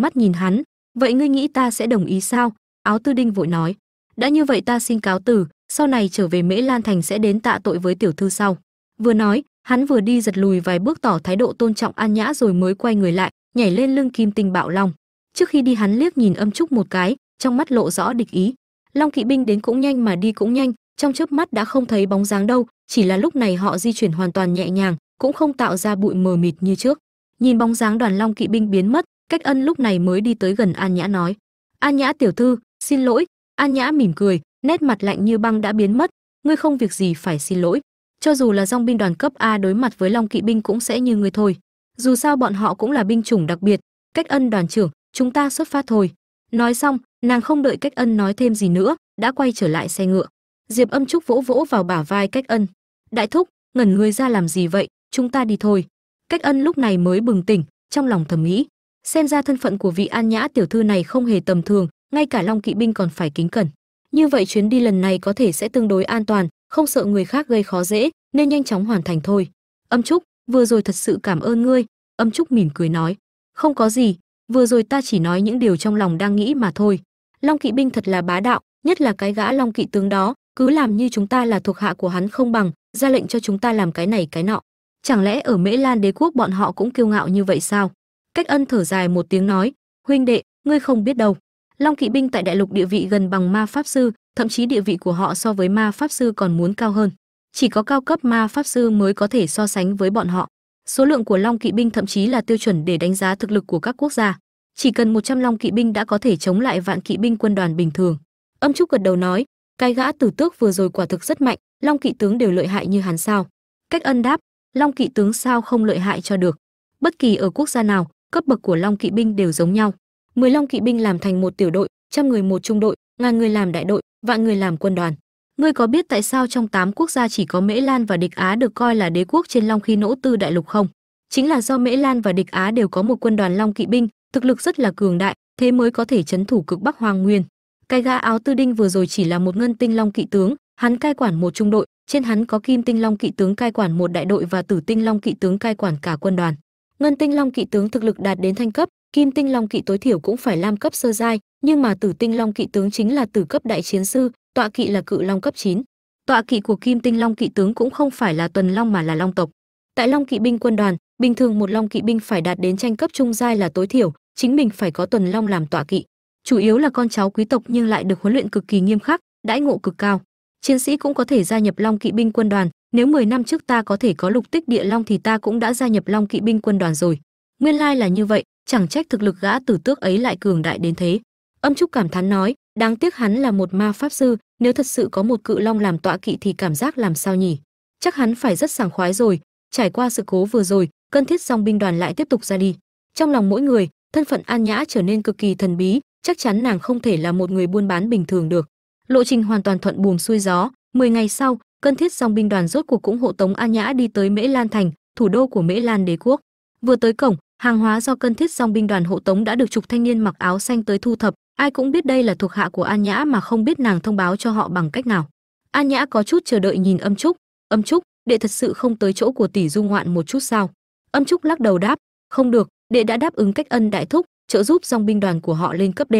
mắt nhìn hắn, vậy ngươi nghĩ ta sẽ đồng ý sao? Áo tư đinh vội nói, đã như vậy ta xin cáo từ, sau này trở về mễ lan thành sẽ đến tạ tội với tiểu thư sau. Vừa nói hắn vừa đi giật lùi vài bước tỏ thái độ tôn trọng an nhã rồi mới quay người lại, nhảy lên lưng kim tinh bạo long. Trước khi đi hắn liếc nhìn âm trúc một cái, trong mắt lộ rõ địch ý. Long kỵ binh đến cũng nhanh mà đi cũng nhanh, trong chớp mắt đã không thấy bóng dáng đâu, chỉ là lúc này họ di chuyển hoàn toàn nhẹ nhàng, cũng không tạo ra bụi mờ mịt như trước. Nhìn bóng dáng đoàn long kỵ binh biến mất, cách ân lúc này mới đi tới gần an nhã nói, an nhã tiểu thư, xin lỗi. An nhã mỉm cười, nét mặt lạnh như băng đã biến mất, ngươi không việc gì phải xin lỗi cho dù là dòng binh đoàn cấp a đối mặt với long kỵ binh cũng sẽ như người thôi. Dù sao bọn họ cũng là binh chủng đặc biệt. Cách ân đoàn trưởng, chúng ta xuất phát thôi. Nói xong, nàng không đợi cách ân nói thêm gì nữa, đã quay trở lại xe ngựa. Diệp âm trúc vỗ vỗ vào bả vai cách ân. Đại thúc, ngẩn người ra làm gì vậy? Chúng ta đi thôi. Cách ân lúc này mới bừng tỉnh, trong lòng thầm nghĩ. Xem ra thân phận của vị an nhã tiểu thư này không hề tầm thường, ngay cả long kỵ binh còn phải kính cẩn. Như vậy chuyến đi lần này có thể sẽ tương đối an toàn không sợ người khác gây khó dễ, nên nhanh chóng hoàn thành thôi. Âm trúc, vừa rồi thật sự cảm ơn ngươi. Âm trúc mỉm cười nói, không có gì, vừa rồi ta chỉ nói những điều trong lòng đang nghĩ mà thôi. Long kỵ binh thật là bá đạo, nhất là cái gã long kỵ tướng đó, cứ làm như chúng ta là thuộc hạ của hắn không bằng, ra lệnh cho chúng ta làm cái này cái nọ. Chẳng lẽ ở mễ lan đế quốc bọn họ cũng kiêu ngạo như vậy sao? Cách ân thở dài một tiếng nói, huynh đệ, ngươi không biết đâu. Long kỵ binh tại đại lục địa vị gần bằng ma pháp sư thậm chí địa vị của họ so với ma pháp sư còn muốn cao hơn. Chỉ có cao cấp ma pháp sư mới có thể so sánh với bọn họ. Số lượng của long kỵ binh thậm chí là tiêu chuẩn để đánh giá thực lực của các quốc gia. Chỉ cần 100 long kỵ binh đã có thể chống lại vạn kỵ binh quân đoàn bình thường. Âm trúc gật đầu nói, cái gã tử tước vừa rồi quả thực rất mạnh, long kỵ tướng đều lợi hại như hắn sao? Cách ân đáp, long kỵ tướng sao không lợi hại cho được. Bất kỳ ở quốc gia nào, cấp bậc của long kỵ binh đều giống nhau. 10 long kỵ binh làm thành một tiểu đội, trăm người một trung đội, ngàn người làm đại đội vạn người làm quân đoàn. Ngươi có biết tại sao trong 8 quốc gia chỉ có mễ lan và địch á được coi là đế quốc trên long khi nỗ tư đại lục không? Chính là do mễ lan và địch á đều có một quân đoàn long kỵ binh, thực lực rất là cường đại, thế mới có thể chấn thủ cực bắc hoàng nguyên. Cái gã áo tư đinh vừa rồi chỉ là một ngân tinh long kỵ tướng, hắn cai quản một trung đội, trên hắn có kim tinh long kỵ tướng cai quản một đại đội và tử tinh long kỵ tướng cai quản cả quân đoàn. Ngân tinh long kỵ tướng thực lực đạt đến thanh cấp kim tinh long kỵ tối thiểu cũng phải lam cấp sơ giai, nhưng mà tử tinh long kỵ tướng chính là tử cấp đại chiến sư, tọa kỵ là cự long cấp 9. tọa kỵ của kim tinh long kỵ tướng cũng không phải là tuần long mà là long tộc. Tại long kỵ binh quân đoàn, bình thường một long kỵ binh phải đạt đến tranh cấp trung giai là tối thiểu, chính mình phải có tuần long làm tọa kỵ. Chủ yếu là con cháu quý tộc nhưng lại được huấn luyện cực kỳ nghiêm khắc, đãi ngộ cực cao. Chiến sĩ cũng có thể gia nhập long kỵ binh quân đoàn, nếu 10 năm trước ta có thể có lục tích địa long thì ta cũng đã gia nhập long kỵ binh quân đoàn rồi. Nguyên lai là như vậy chẳng trách thực lực gã tử tước ấy lại cường đại đến thế. Âm trúc cảm thán nói, đáng tiếc hắn là một ma pháp sư, nếu thật sự có một cự long làm tọa kỵ thì cảm giác làm sao nhỉ? Chắc hắn phải rất sảng khoái rồi, trải qua sự cố vừa rồi cân thiết song binh đoàn lại tiếp tục ra đi. Trong lòng mỗi người, thân phận an nhã trở nên cực kỳ thần bí, chắc chắn nàng không thể là một người buôn bán bình thường được. Lộ trình hoàn toàn thuận buồm xuôi gió 10 ngày sau cân thiết song binh đoàn rốt cuộc cũng hộ tống an nhã đi tới mễ lan thành, thủ đô của mễ lan đế quốc. Vừa tới cổng hàng hóa do cân thiết dòng binh đoàn hộ tống đã được chục thanh niên mặc áo xanh tới thu thập ai cũng biết đây là thuộc hạ của an nhã mà không biết nàng thông báo cho họ bằng cách nào an nhã có chút chờ đợi nhìn âm trúc âm trúc đệ thật sự không tới chỗ của tỷ du ngoạn một chút sao âm trúc lắc đầu đáp không được đệ đã đáp ứng cách ân đại thúc trợ giúp dòng binh đoàn của họ lên cấp D.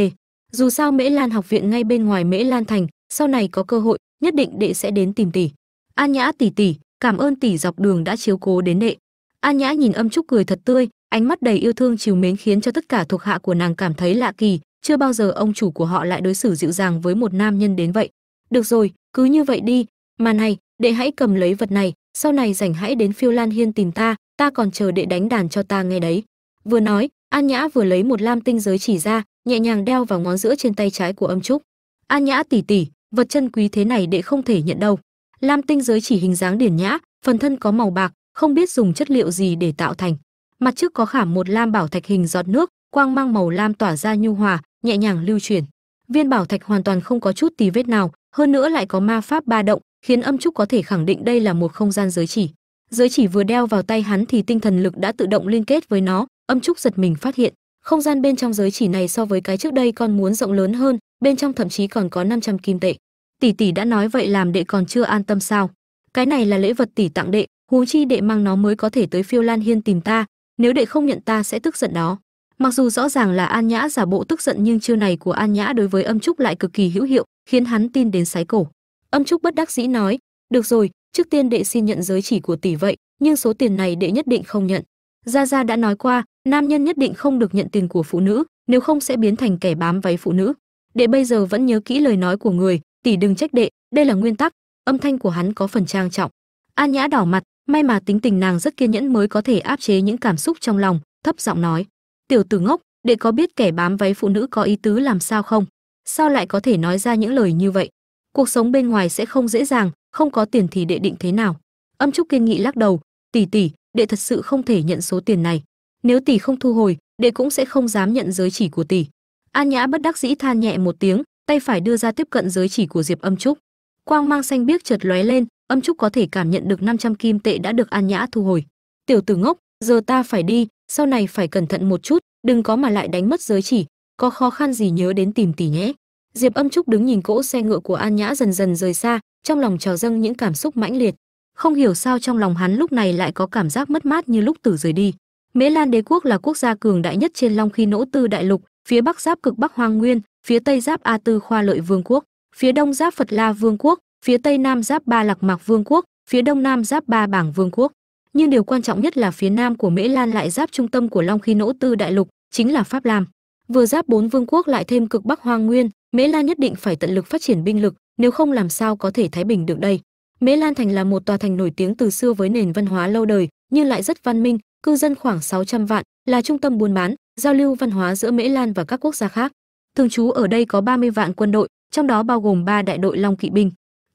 Dù sao Mễ Lan học viện ngay bên ngoài Mễ Lan thành, sau này có cơ hội, nhất định đệ sẽ đến tìm tỷ. An Nhã tỷ tỷ, cảm ơn tỷ dọc đường đã chiếu cố đến đệ. An Nhã nhìn Âm Trúc cười thật tươi, ánh mắt đầy yêu thương chiều mến khiến cho tất cả thuộc hạ của nàng cảm thấy lạ kỳ, chưa bao giờ ông chủ của họ lại đối xử dịu dàng với một nam nhân đến vậy. Được rồi, cứ như vậy đi, mà này, đệ hãy cầm lấy vật này, sau này rảnh hãy đến Phiêu Lan Hiên tìm ta, ta còn chờ đệ đánh đàn cho ta nghe đấy. Vừa nói, An Nhã vừa lấy một lam tinh giới chỉ ra, nhẹ nhàng đeo vào ngón giữa trên tay trái của Âm Trúc. An Nhã tỷ tỷ, vật chân quý thế này đệ không thể nhận đâu. Lam tinh giới chỉ hình dáng điển nhã, phần thân có màu bạc, không biết dùng chất liệu gì để tạo thành. Mặt trước có khảm một lam bảo thạch hình giọt nước, quang mang màu lam tỏa ra nhu hòa, nhẹ nhàng lưu chuyển. Viên bảo thạch hoàn toàn không có chút tì vết nào, hơn nữa lại có ma pháp ba động, khiến Âm Trúc có thể khẳng định đây là một không gian giới chỉ. Giới chỉ vừa đeo vào tay hắn thì tinh thần lực đã tự động liên kết với nó, âm trúc giật mình phát hiện không gian bên trong giới chỉ này so với cái trước đây còn muốn rộng lớn hơn bên trong thậm chí còn có 500 kim tệ tỷ tỷ đã nói vậy làm đệ còn chưa an tâm sao cái này là lễ vật tỷ tặng đệ huống chi đệ mang nó mới có thể tới phiêu lan hiên tìm ta nếu đệ không nhận ta sẽ tức giận đó. Mặc dù rõ ràng là an nhã giả bộ tức giận nhưng chiêu này của an nhã đối với âm trúc lại cực kỳ hữu hiệu, khiến hắn tin đến sái cổ. Âm trúc bất đắc dĩ nói, được rồi, trước tiên đệ xin nhận giới chỉ của tỷ vậy, nhưng số tiền này đệ nhất định không nhận. Gia gia đã nói qua, nam nhân nhất định không được nhận tiền của phụ nữ, nếu không sẽ biến thành kẻ bám váy phụ nữ. Đệ bây giờ vẫn nhớ kỹ lời nói của người, tỷ đừng trách đệ, đây là nguyên tắc. Âm thanh của hắn có phần trang trọng. An nhã đỏ mặt may mà tính tình nàng rất kiên nhẫn mới có thể áp chế những cảm xúc trong lòng, thấp giọng nói. Tiểu tử ngốc, đệ có biết kẻ bám váy phụ nữ có ý tứ làm sao không? Sao lại có thể nói ra những lời như vậy? Cuộc sống bên ngoài sẽ không dễ dàng, không có tiền thì đệ định thế nào? Âm trúc kiên nghị lắc đầu. Tỷ tỷ, đệ thật sự không thể nhận số tiền này. Nếu tỷ không thu hồi, đệ cũng sẽ không dám nhận giới chỉ của tỷ. An nhã bất đắc dĩ than nhẹ một tiếng, tay phải đưa ra tiếp cận giới chỉ của diệp âm trúc. Quang mang xanh biếc chợt lóe lên âm trúc có thể cảm nhận được 500 kim tệ đã được an nhã thu hồi. Tiểu tử ngốc giờ ta phải đi sau này phải cẩn thận một chút đừng có mà lại đánh mất giới chỉ có khó khăn gì nhớ đến tìm tỷ nhé. Diệp âm trúc đứng nhìn cỗ xe ngựa của an nhã dần dần rời xa trong lòng trào dâng những cảm xúc mãnh liệt. Không hiểu sao trong lòng hắn lúc này lại có cảm giác mất mát như lúc tử rời đi. Mễ Lan đế quốc là quốc gia cường đại nhất trên Long Khi Nỗ Tư đại lục, phía bắc giáp cực Bắc Hoang Nguyên, phía tây giáp A Tư Khoa Lợi Vương quốc, phía đông giáp Phật La Vương quốc, phía tây nam giáp Ba Lạc Mạc Vương quốc, phía đông nam giáp Ba Bảng Vương quốc. Nhưng điều quan trọng nhất là phía nam của Mễ Lan lại giáp trung tâm của Long Khi Nỗ Tư đại lục, chính là Pháp Lam. Vừa giáp bốn vương quốc lại thêm cực Bắc Hoang Nguyên, Mễ Lan nhất định phải tận lực phát triển binh lực, nếu không làm sao có thể thái bình được đây. Mễ Lan thành là một tòa thành nổi tiếng từ xưa với nền văn hóa lâu đời, nhưng lại rất văn minh, cư dân khoảng 600 vạn, là trung tâm buôn bán, giao lưu văn hóa giữa Mễ Lan và các quốc gia khác. Thường trú ở đây có 30 vạn quân đội, trong đó bao gồm 3 đại đội Long kỵ binh.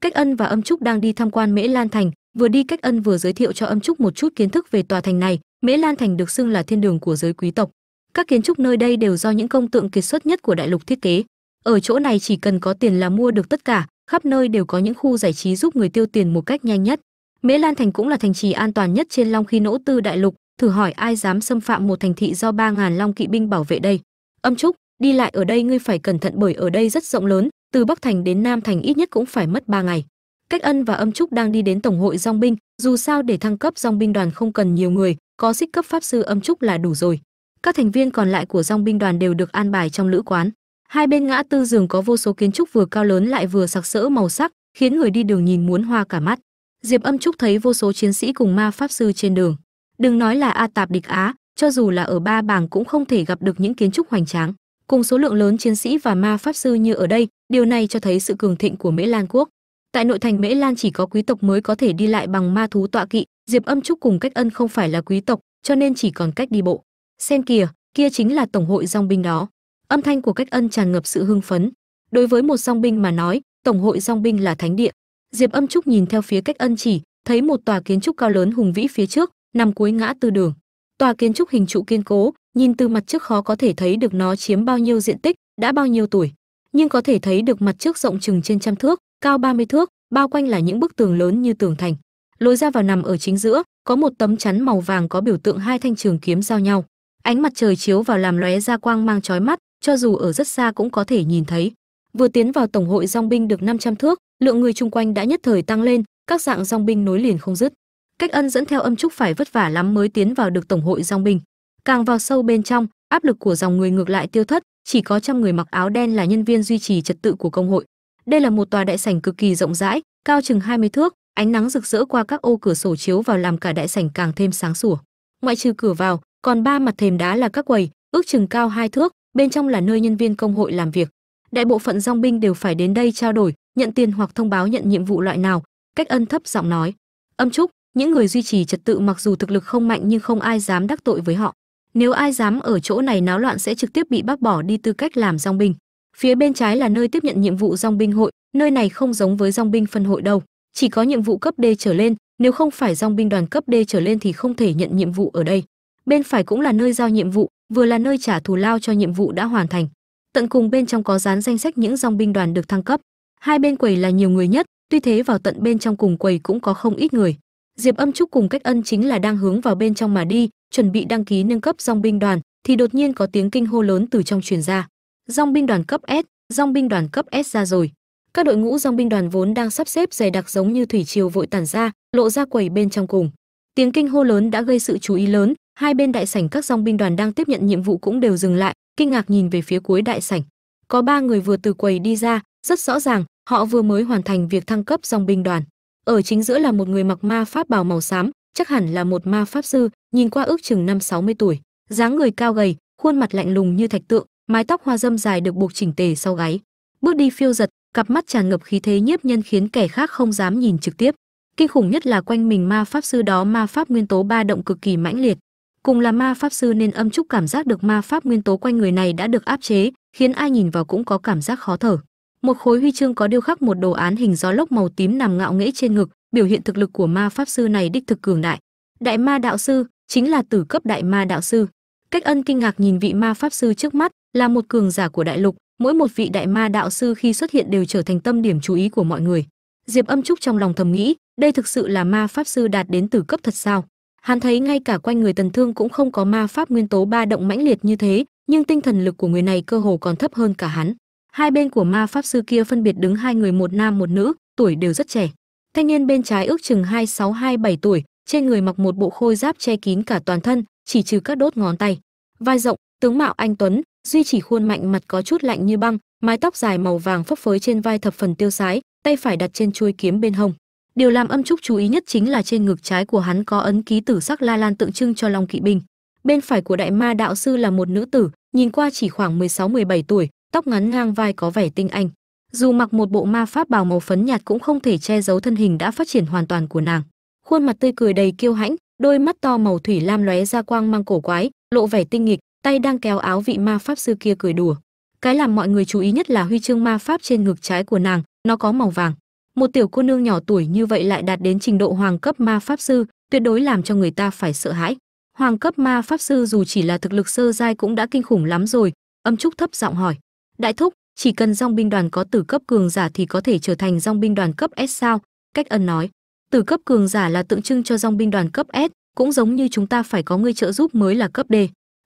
Cách Ân và Âm Trúc đang đi tham quan Mễ Lan thành, vừa đi Cách Ân vừa giới thiệu cho Âm Trúc một chút kiến thức về tòa thành này. Mễ Lan thành được xưng là thiên đường của giới quý tộc. Các kiến trúc nơi đây đều do những công tượng kiệt xuất nhất của đại lục thiết kế. Ở chỗ này chỉ cần có tiền là mua được tất cả, khắp nơi đều có những khu giải trí giúp người tiêu tiền một cách nhanh nhất. Mễ Lan thành cũng là thành trì an toàn nhất trên Long Khi Nỗ Tư đại lục, thử hỏi ai dám xâm phạm một thành thị do ba ngàn long kỵ binh bảo vệ đây âm trúc đi lại ở đây ngươi phải cẩn thận bởi ở đây rất rộng lớn từ bắc thành đến nam thành ít nhất cũng phải mất ba ngày. Cách ân và âm trúc đang đi đến tổng hội dong binh, dù sao để thăng cấp dong binh đoàn không cần nhiều người, có xích cấp pháp sư âm trúc là đủ rồi. Các thành viên còn lại của dong binh đoàn đều được an bài trong lữ quán. Hai bên ngã tư giường có vô số kiến trúc vừa cao lớn lại vừa sặc sỡ màu sắc, khiến người đi đường nhìn muốn hoa cả mắt. Diệp âm trúc thấy vô số chiến sĩ cùng ma pháp sư trên đường. Đừng nói là a tạp địch á, cho dù là ở ba bảng cũng không thể gặp được những kiến trúc hoành tráng cùng số lượng lớn chiến sĩ và ma pháp sư như ở đây, điều này cho thấy sự cường thịnh của mễ lan quốc. Tại nội thành mễ lan chỉ có quý tộc mới có thể đi lại bằng ma thú tọa kỵ, diệp âm trúc cùng cách ân không phải là quý tộc, cho nên chỉ còn cách đi bộ. Xem kìa, kia chính là tổng hội dong binh đó. Âm thanh của cách ân tràn ngập sự hưng phấn. Đối với một dòng binh mà nói, tổng hội dòng binh là thánh địa. Diệp âm trúc nhìn theo phía cách ân chỉ, thấy một tòa kiến trúc cao lớn hùng vĩ phía trước, nằm cuối ngã tư đường. Tòa kiến trúc hình trụ kiên cố nhìn từ mặt trước khó có thể thấy được nó chiếm bao nhiêu diện tích, đã bao nhiêu tuổi. Nhưng có thể thấy được mặt trước rộng chừng trên trăm thước, cao 30 thước, bao quanh là những bức tường lớn như tường thành. Lối ra vào nằm ở chính giữa, có một tấm chắn màu vàng có biểu tượng hai thanh trường kiếm giao nhau. Ánh mặt trời chiếu vào làm lóe ra quang mang chói mắt, cho dù ở rất xa cũng có thể nhìn thấy. Vừa tiến vào tổng hội dòng binh được 500 thước, lượng người chung quanh đã nhất thời tăng lên, các dạng dòng binh nối liền không dứt. Cách ân dẫn theo âm trúc phải vất vả lắm mới tiến vào được tổng hội dòng binh càng vào sâu bên trong, áp lực của dòng người ngược lại tiêu thất, chỉ có trăm người mặc áo đen là nhân viên duy trì trật tự của công hội. Đây là một tòa đại sảnh cực kỳ rộng rãi, cao chừng 20 thước, ánh nắng rực rỡ qua các ô cửa sổ chiếu vào làm cả đại sảnh càng thêm sáng sủa. Ngoại trừ cửa vào, còn ba mặt thềm đá là các quầy, ước chừng cao hai thước, bên trong là nơi nhân viên công hội làm việc. Đại bộ phận dòng binh đều phải đến đây trao đổi, nhận tiền hoặc thông báo nhận nhiệm vụ loại nào, cách ân thấp giọng nói. Âm trúc những người duy trì trật tự mặc dù thực lực không mạnh nhưng không ai dám đắc tội với họ nếu ai dám ở chỗ này náo loạn sẽ trực tiếp bị bác bỏ đi tư cách làm dòng binh. Phía bên trái là nơi tiếp nhận nhiệm vụ dòng binh hội, nơi này không giống với dòng binh phân hội đâu. Chỉ có nhiệm vụ cấp D trở lên, nếu không phải dòng binh đoàn cấp D trở lên thì không thể nhận nhiệm vụ ở đây. Bên phải cũng là nơi giao nhiệm vụ, vừa là nơi trả thù lao cho nhiệm vụ đã hoàn thành. Tận cùng bên trong có dán danh sách những dòng binh đoàn được thăng cấp. Hai bên quầy là nhiều người nhất, tuy thế vào tận bên trong cùng quầy cũng có không ít người. Diệp âm trúc cùng cách ân chính là đang hướng vào bên trong mà đi chuẩn bị đăng ký nâng cấp dòng binh đoàn, thì đột nhiên có tiếng kinh hô lớn từ trong truyền ra. Dòng binh đoàn cấp s, dòng binh đoàn cấp s ra rồi. Các đội ngũ dòng binh đoàn vốn đang sắp xếp dày đặc giống như thủy triều vội tản ra, lộ ra quầy bên trong cùng. Tiếng kinh hô lớn đã gây sự chú ý lớn, hai bên đại sảnh các dòng binh đoàn đang tiếp nhận nhiệm vụ cũng đều dừng lại, kinh ngạc nhìn về phía cuối đại sảnh. Có ba người vừa từ quầy đi ra, rất rõ ràng, họ vừa mới hoàn thành việc thăng cấp dòng binh đoàn. Ở chính giữa là một người mặc ma pháp bào màu xám chắc hẳn là một ma pháp sư, nhìn qua ước chừng năm sáu mươi tuổi, dáng người cao gầy, khuôn mặt lạnh lùng như thạch tượng, mái tóc hoa dâm dài được buộc chỉnh tề sau gáy. Bước đi phiêu giật, cặp mắt tràn ngập khí thế nhiếp nhân khiến kẻ khác không dám nhìn trực tiếp. Kinh khủng nhất là quanh mình ma pháp sư đó ma pháp nguyên tố ba động cực kỳ mãnh liệt. Cùng là ma pháp sư nên âm trúc cảm giác được ma pháp nguyên tố quanh người này đã được áp chế, khiến ai nhìn vào cũng có cảm giác khó thở. Một khối huy chương có điêu khắc một đồ án hình gió lốc màu tím nằm ngạo nghễ trên ngực biểu hiện thực lực của ma pháp sư này đích thực cường đại. Đại ma đạo sư chính là tử cấp đại ma đạo sư. Cách ân kinh ngạc nhìn vị ma pháp sư trước mắt là một cường giả của đại lục, mỗi một vị đại ma đạo sư khi xuất hiện đều trở thành tâm điểm chú ý của mọi người. Diệp âm trúc trong lòng thầm nghĩ, đây thực sự là ma pháp sư đạt đến tử cấp thật sao? Hắn thấy ngay cả quanh người tần thương cũng không có ma pháp nguyên tố ba động mãnh liệt như thế, nhưng tinh thần lực của người này cơ hồ còn thấp hơn cả hắn. Hai bên của ma pháp sư kia phân biệt đứng hai người, một nam một nữ, tuổi đều rất trẻ thanh niên bên trái ước chừng hai sáu hai bảy tuổi, trên người mặc một bộ khôi giáp che kín cả toàn thân, chỉ trừ các đốt ngón tay. Vai rộng, tướng mạo anh tuấn, duy chỉ khuôn mạnh mặt có chút lạnh như băng, mái tóc dài màu vàng phấp phới trên vai thập phần tiêu sái, tay phải đặt trên chuôi kiếm bên hông. Điều làm âm trúc chú ý nhất chính là trên ngực trái của hắn có ấn ký tử sắc la lan tượng trưng cho long kỵ binh. Bên phải của đại ma đạo sư là một nữ tử, nhìn qua chỉ khoảng 16-17 tuổi, tóc ngắn ngang vai có vẻ tinh anh dù mặc một bộ ma pháp bào màu phấn nhạt cũng không thể che giấu thân hình đã phát triển hoàn toàn của nàng. Khuôn mặt tươi cười đầy kiêu hãnh, đôi mắt to màu thủy lam lóe ra quang mang cổ quái, lộ vẻ tinh nghịch, tay đang kéo áo vị ma pháp sư kia cười đùa. Cái làm mọi người chú ý nhất là huy chương ma pháp trên ngực trái của nàng, nó có màu vàng. Một tiểu cô nương nhỏ tuổi như vậy lại đạt đến trình độ hoàng cấp ma pháp sư, tuyệt đối làm cho người ta phải sợ hãi. Hoàng cấp ma pháp sư dù chỉ là thực lực sơ giai cũng đã kinh khủng lắm rồi, âm trúc thấp giọng hỏi. Đại thúc chỉ cần dòng binh đoàn có tử cấp cường giả thì có thể trở thành dòng binh đoàn cấp s sao? Cách ân nói, tử cấp cường giả là tượng trưng cho dòng binh đoàn cấp s, cũng giống như chúng ta phải có người trợ giúp mới là cấp d.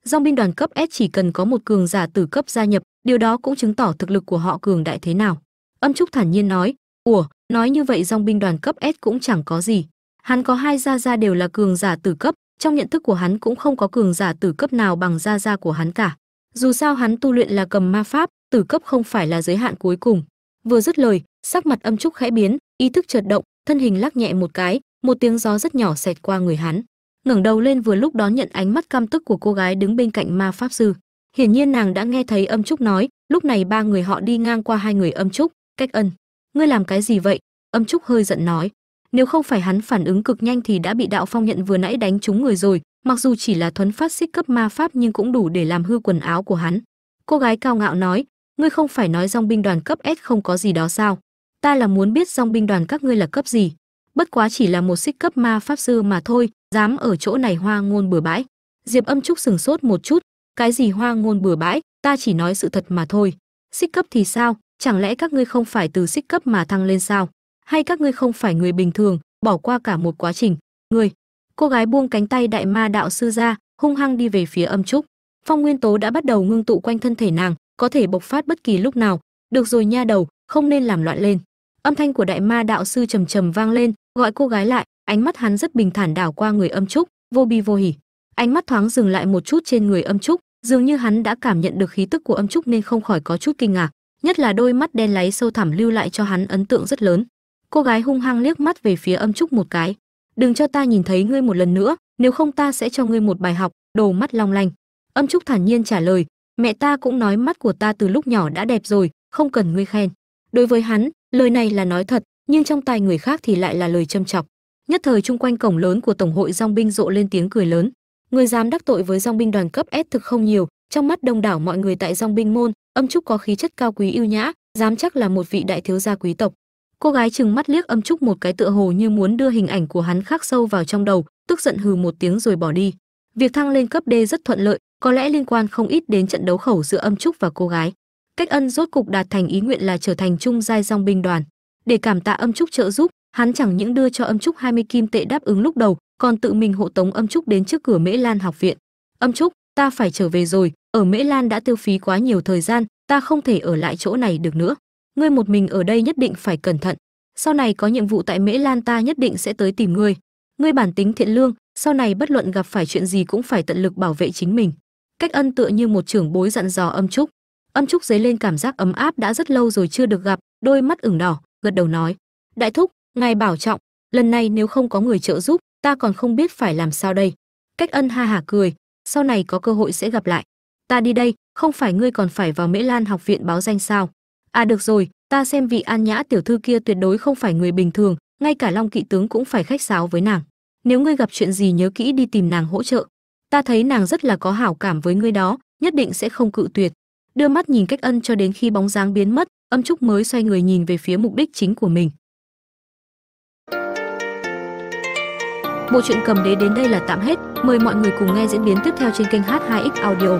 Dòng binh đoàn cấp s chỉ cần có một cường giả tử cấp gia nhập, điều đó cũng chứng tỏ thực lực của họ cường đại thế nào. Âm trúc thản nhiên nói, ủa, nói như vậy dòng binh đoàn cấp s cũng chẳng có gì. Hắn có hai gia gia đều là cường giả tử cấp, trong nhận thức của hắn cũng không có cường giả tử cấp nào bằng gia gia của hắn cả dù sao hắn tu luyện là cầm ma pháp, tử cấp không phải là giới hạn cuối cùng. Vừa dứt lời, sắc mặt âm trúc khẽ biến, ý thức chợt động, thân hình lắc nhẹ một cái, một tiếng gió rất nhỏ xẹt qua người hắn. Ngẩng đầu lên vừa lúc đón nhận ánh mắt căm tức của cô gái đứng bên cạnh ma pháp sư. Hiển nhiên nàng đã nghe thấy âm trúc nói, lúc này ba người họ đi ngang qua hai người âm trúc, cách ân, ngươi làm cái gì vậy? Âm trúc hơi giận nói. Nếu không phải hắn phản ứng cực nhanh thì đã bị đạo phong nhận vừa nãy đánh trúng người rồi mặc dù chỉ là thuấn phát xích cấp ma pháp nhưng cũng đủ để làm hư quần áo của hắn. Cô gái cao ngạo nói, ngươi không phải nói dòng binh đoàn cấp s không có gì đó sao? Ta là muốn biết dòng binh đoàn các ngươi là cấp gì. Bất quá chỉ là một xích cấp ma pháp sư mà thôi, dám ở chỗ này hoa ngôn bừa bãi. Diệp âm trúc sừng sốt một chút, cái gì hoa ngôn bừa bãi? Ta chỉ nói sự thật mà thôi. Xích cấp thì sao? Chẳng lẽ các ngươi không phải từ xích cấp mà thăng lên sao? Hay các ngươi không phải người bình thường, bỏ qua cả một quá trình? Ngươi cô gái buông cánh tay đại ma đạo sư ra, hung hăng đi về phía âm trúc. Phong nguyên tố đã bắt đầu ngưng tụ quanh thân thể nàng, có thể bộc phát bất kỳ lúc nào. Được rồi nha đầu, không nên làm loạn lên. Âm thanh của đại ma đạo sư trầm trầm vang lên, gọi cô gái lại. Ánh mắt hắn rất bình thản đảo qua người âm trúc, vô bi vô hỉ. Ánh mắt thoáng dừng lại một chút trên người âm trúc, dường như hắn đã cảm nhận được khí tức của âm trúc nên không khỏi có chút kinh ngạc. Nhất là đôi mắt đen láy sâu thẳm lưu lại cho hắn ấn tượng rất lớn. Cô gái hung hăng liếc mắt về phía âm trúc một cái đừng cho ta nhìn thấy ngươi một lần nữa, nếu không ta sẽ cho ngươi một bài học, đồ mắt long lanh. Âm trúc thản nhiên trả lời, mẹ ta cũng nói mắt của ta từ lúc nhỏ đã đẹp rồi, không cần ngươi khen. Đối với hắn, lời này là nói thật, nhưng trong tai người khác thì lại là lời châm chọc. Nhất thời chung quanh cổng lớn của tổng hội dong binh rộ lên tiếng cười lớn. Người dám đắc tội với dong binh đoàn cấp s thực không nhiều, trong mắt đông đảo mọi người tại dong binh môn, âm trúc có khí chất cao quý yêu nhã, dám chắc là một vị đại thiếu gia quý tộc cô gái chừng mắt liếc âm trúc một cái tựa hồ như muốn đưa hình ảnh của hắn khắc sâu vào trong đầu, tức giận hừ một tiếng rồi bỏ đi. Việc thăng lên cấp d rất thuận lợi, có lẽ liên quan không ít đến trận đấu khẩu giữa âm trúc và cô gái. Cách ân rốt cục đạt thành ý nguyện là trở thành trung giai dòng binh đoàn. Để cảm tạ âm trúc trợ giúp, hắn chẳng những đưa cho âm trúc 20 kim tệ đáp ứng lúc đầu, còn tự mình hộ tống âm trúc đến trước cửa mễ lan học viện. Âm trúc, ta phải trở về rồi, ở mễ lan đã tiêu phí quá nhiều thời gian, ta không thể ở lại chỗ này được nữa ngươi một mình ở đây nhất định phải cẩn thận. Sau này có nhiệm vụ tại mễ lan ta nhất định sẽ tới tìm ngươi. Ngươi bản tính thiện lương, sau này bất luận gặp phải chuyện gì cũng phải tận lực bảo vệ chính mình. Cách ân tựa như một trưởng bối dặn dò âm trúc. Âm trúc dấy lên cảm giác ấm áp đã rất lâu rồi chưa được gặp, đôi mắt ửng đỏ, gật đầu nói, đại thúc, ngài bảo trọng, lần này nếu không có người trợ giúp, ta còn không biết phải làm sao đây. Cách ân ha hả cười, sau này có cơ hội sẽ gặp lại. Ta đi đây, không phải ngươi còn phải vào mễ lan học viện báo danh sao? À được rồi, ta xem vị an nhã tiểu thư kia tuyệt đối không phải người bình thường, ngay cả long kỵ tướng cũng phải khách sáo với nàng. Nếu ngươi gặp chuyện gì nhớ kỹ đi tìm nàng hỗ trợ. Ta thấy nàng rất là có hảo cảm với ngươi đó, nhất định sẽ không cự tuyệt. Đưa mắt nhìn cách ân cho đến khi bóng dáng biến mất, âm trúc mới xoay người nhìn về phía mục đích chính của mình. Bộ truyện cầm đế đến đây là tạm hết. Mời mọi người cùng nghe diễn biến tiếp theo trên kênh h2x audio.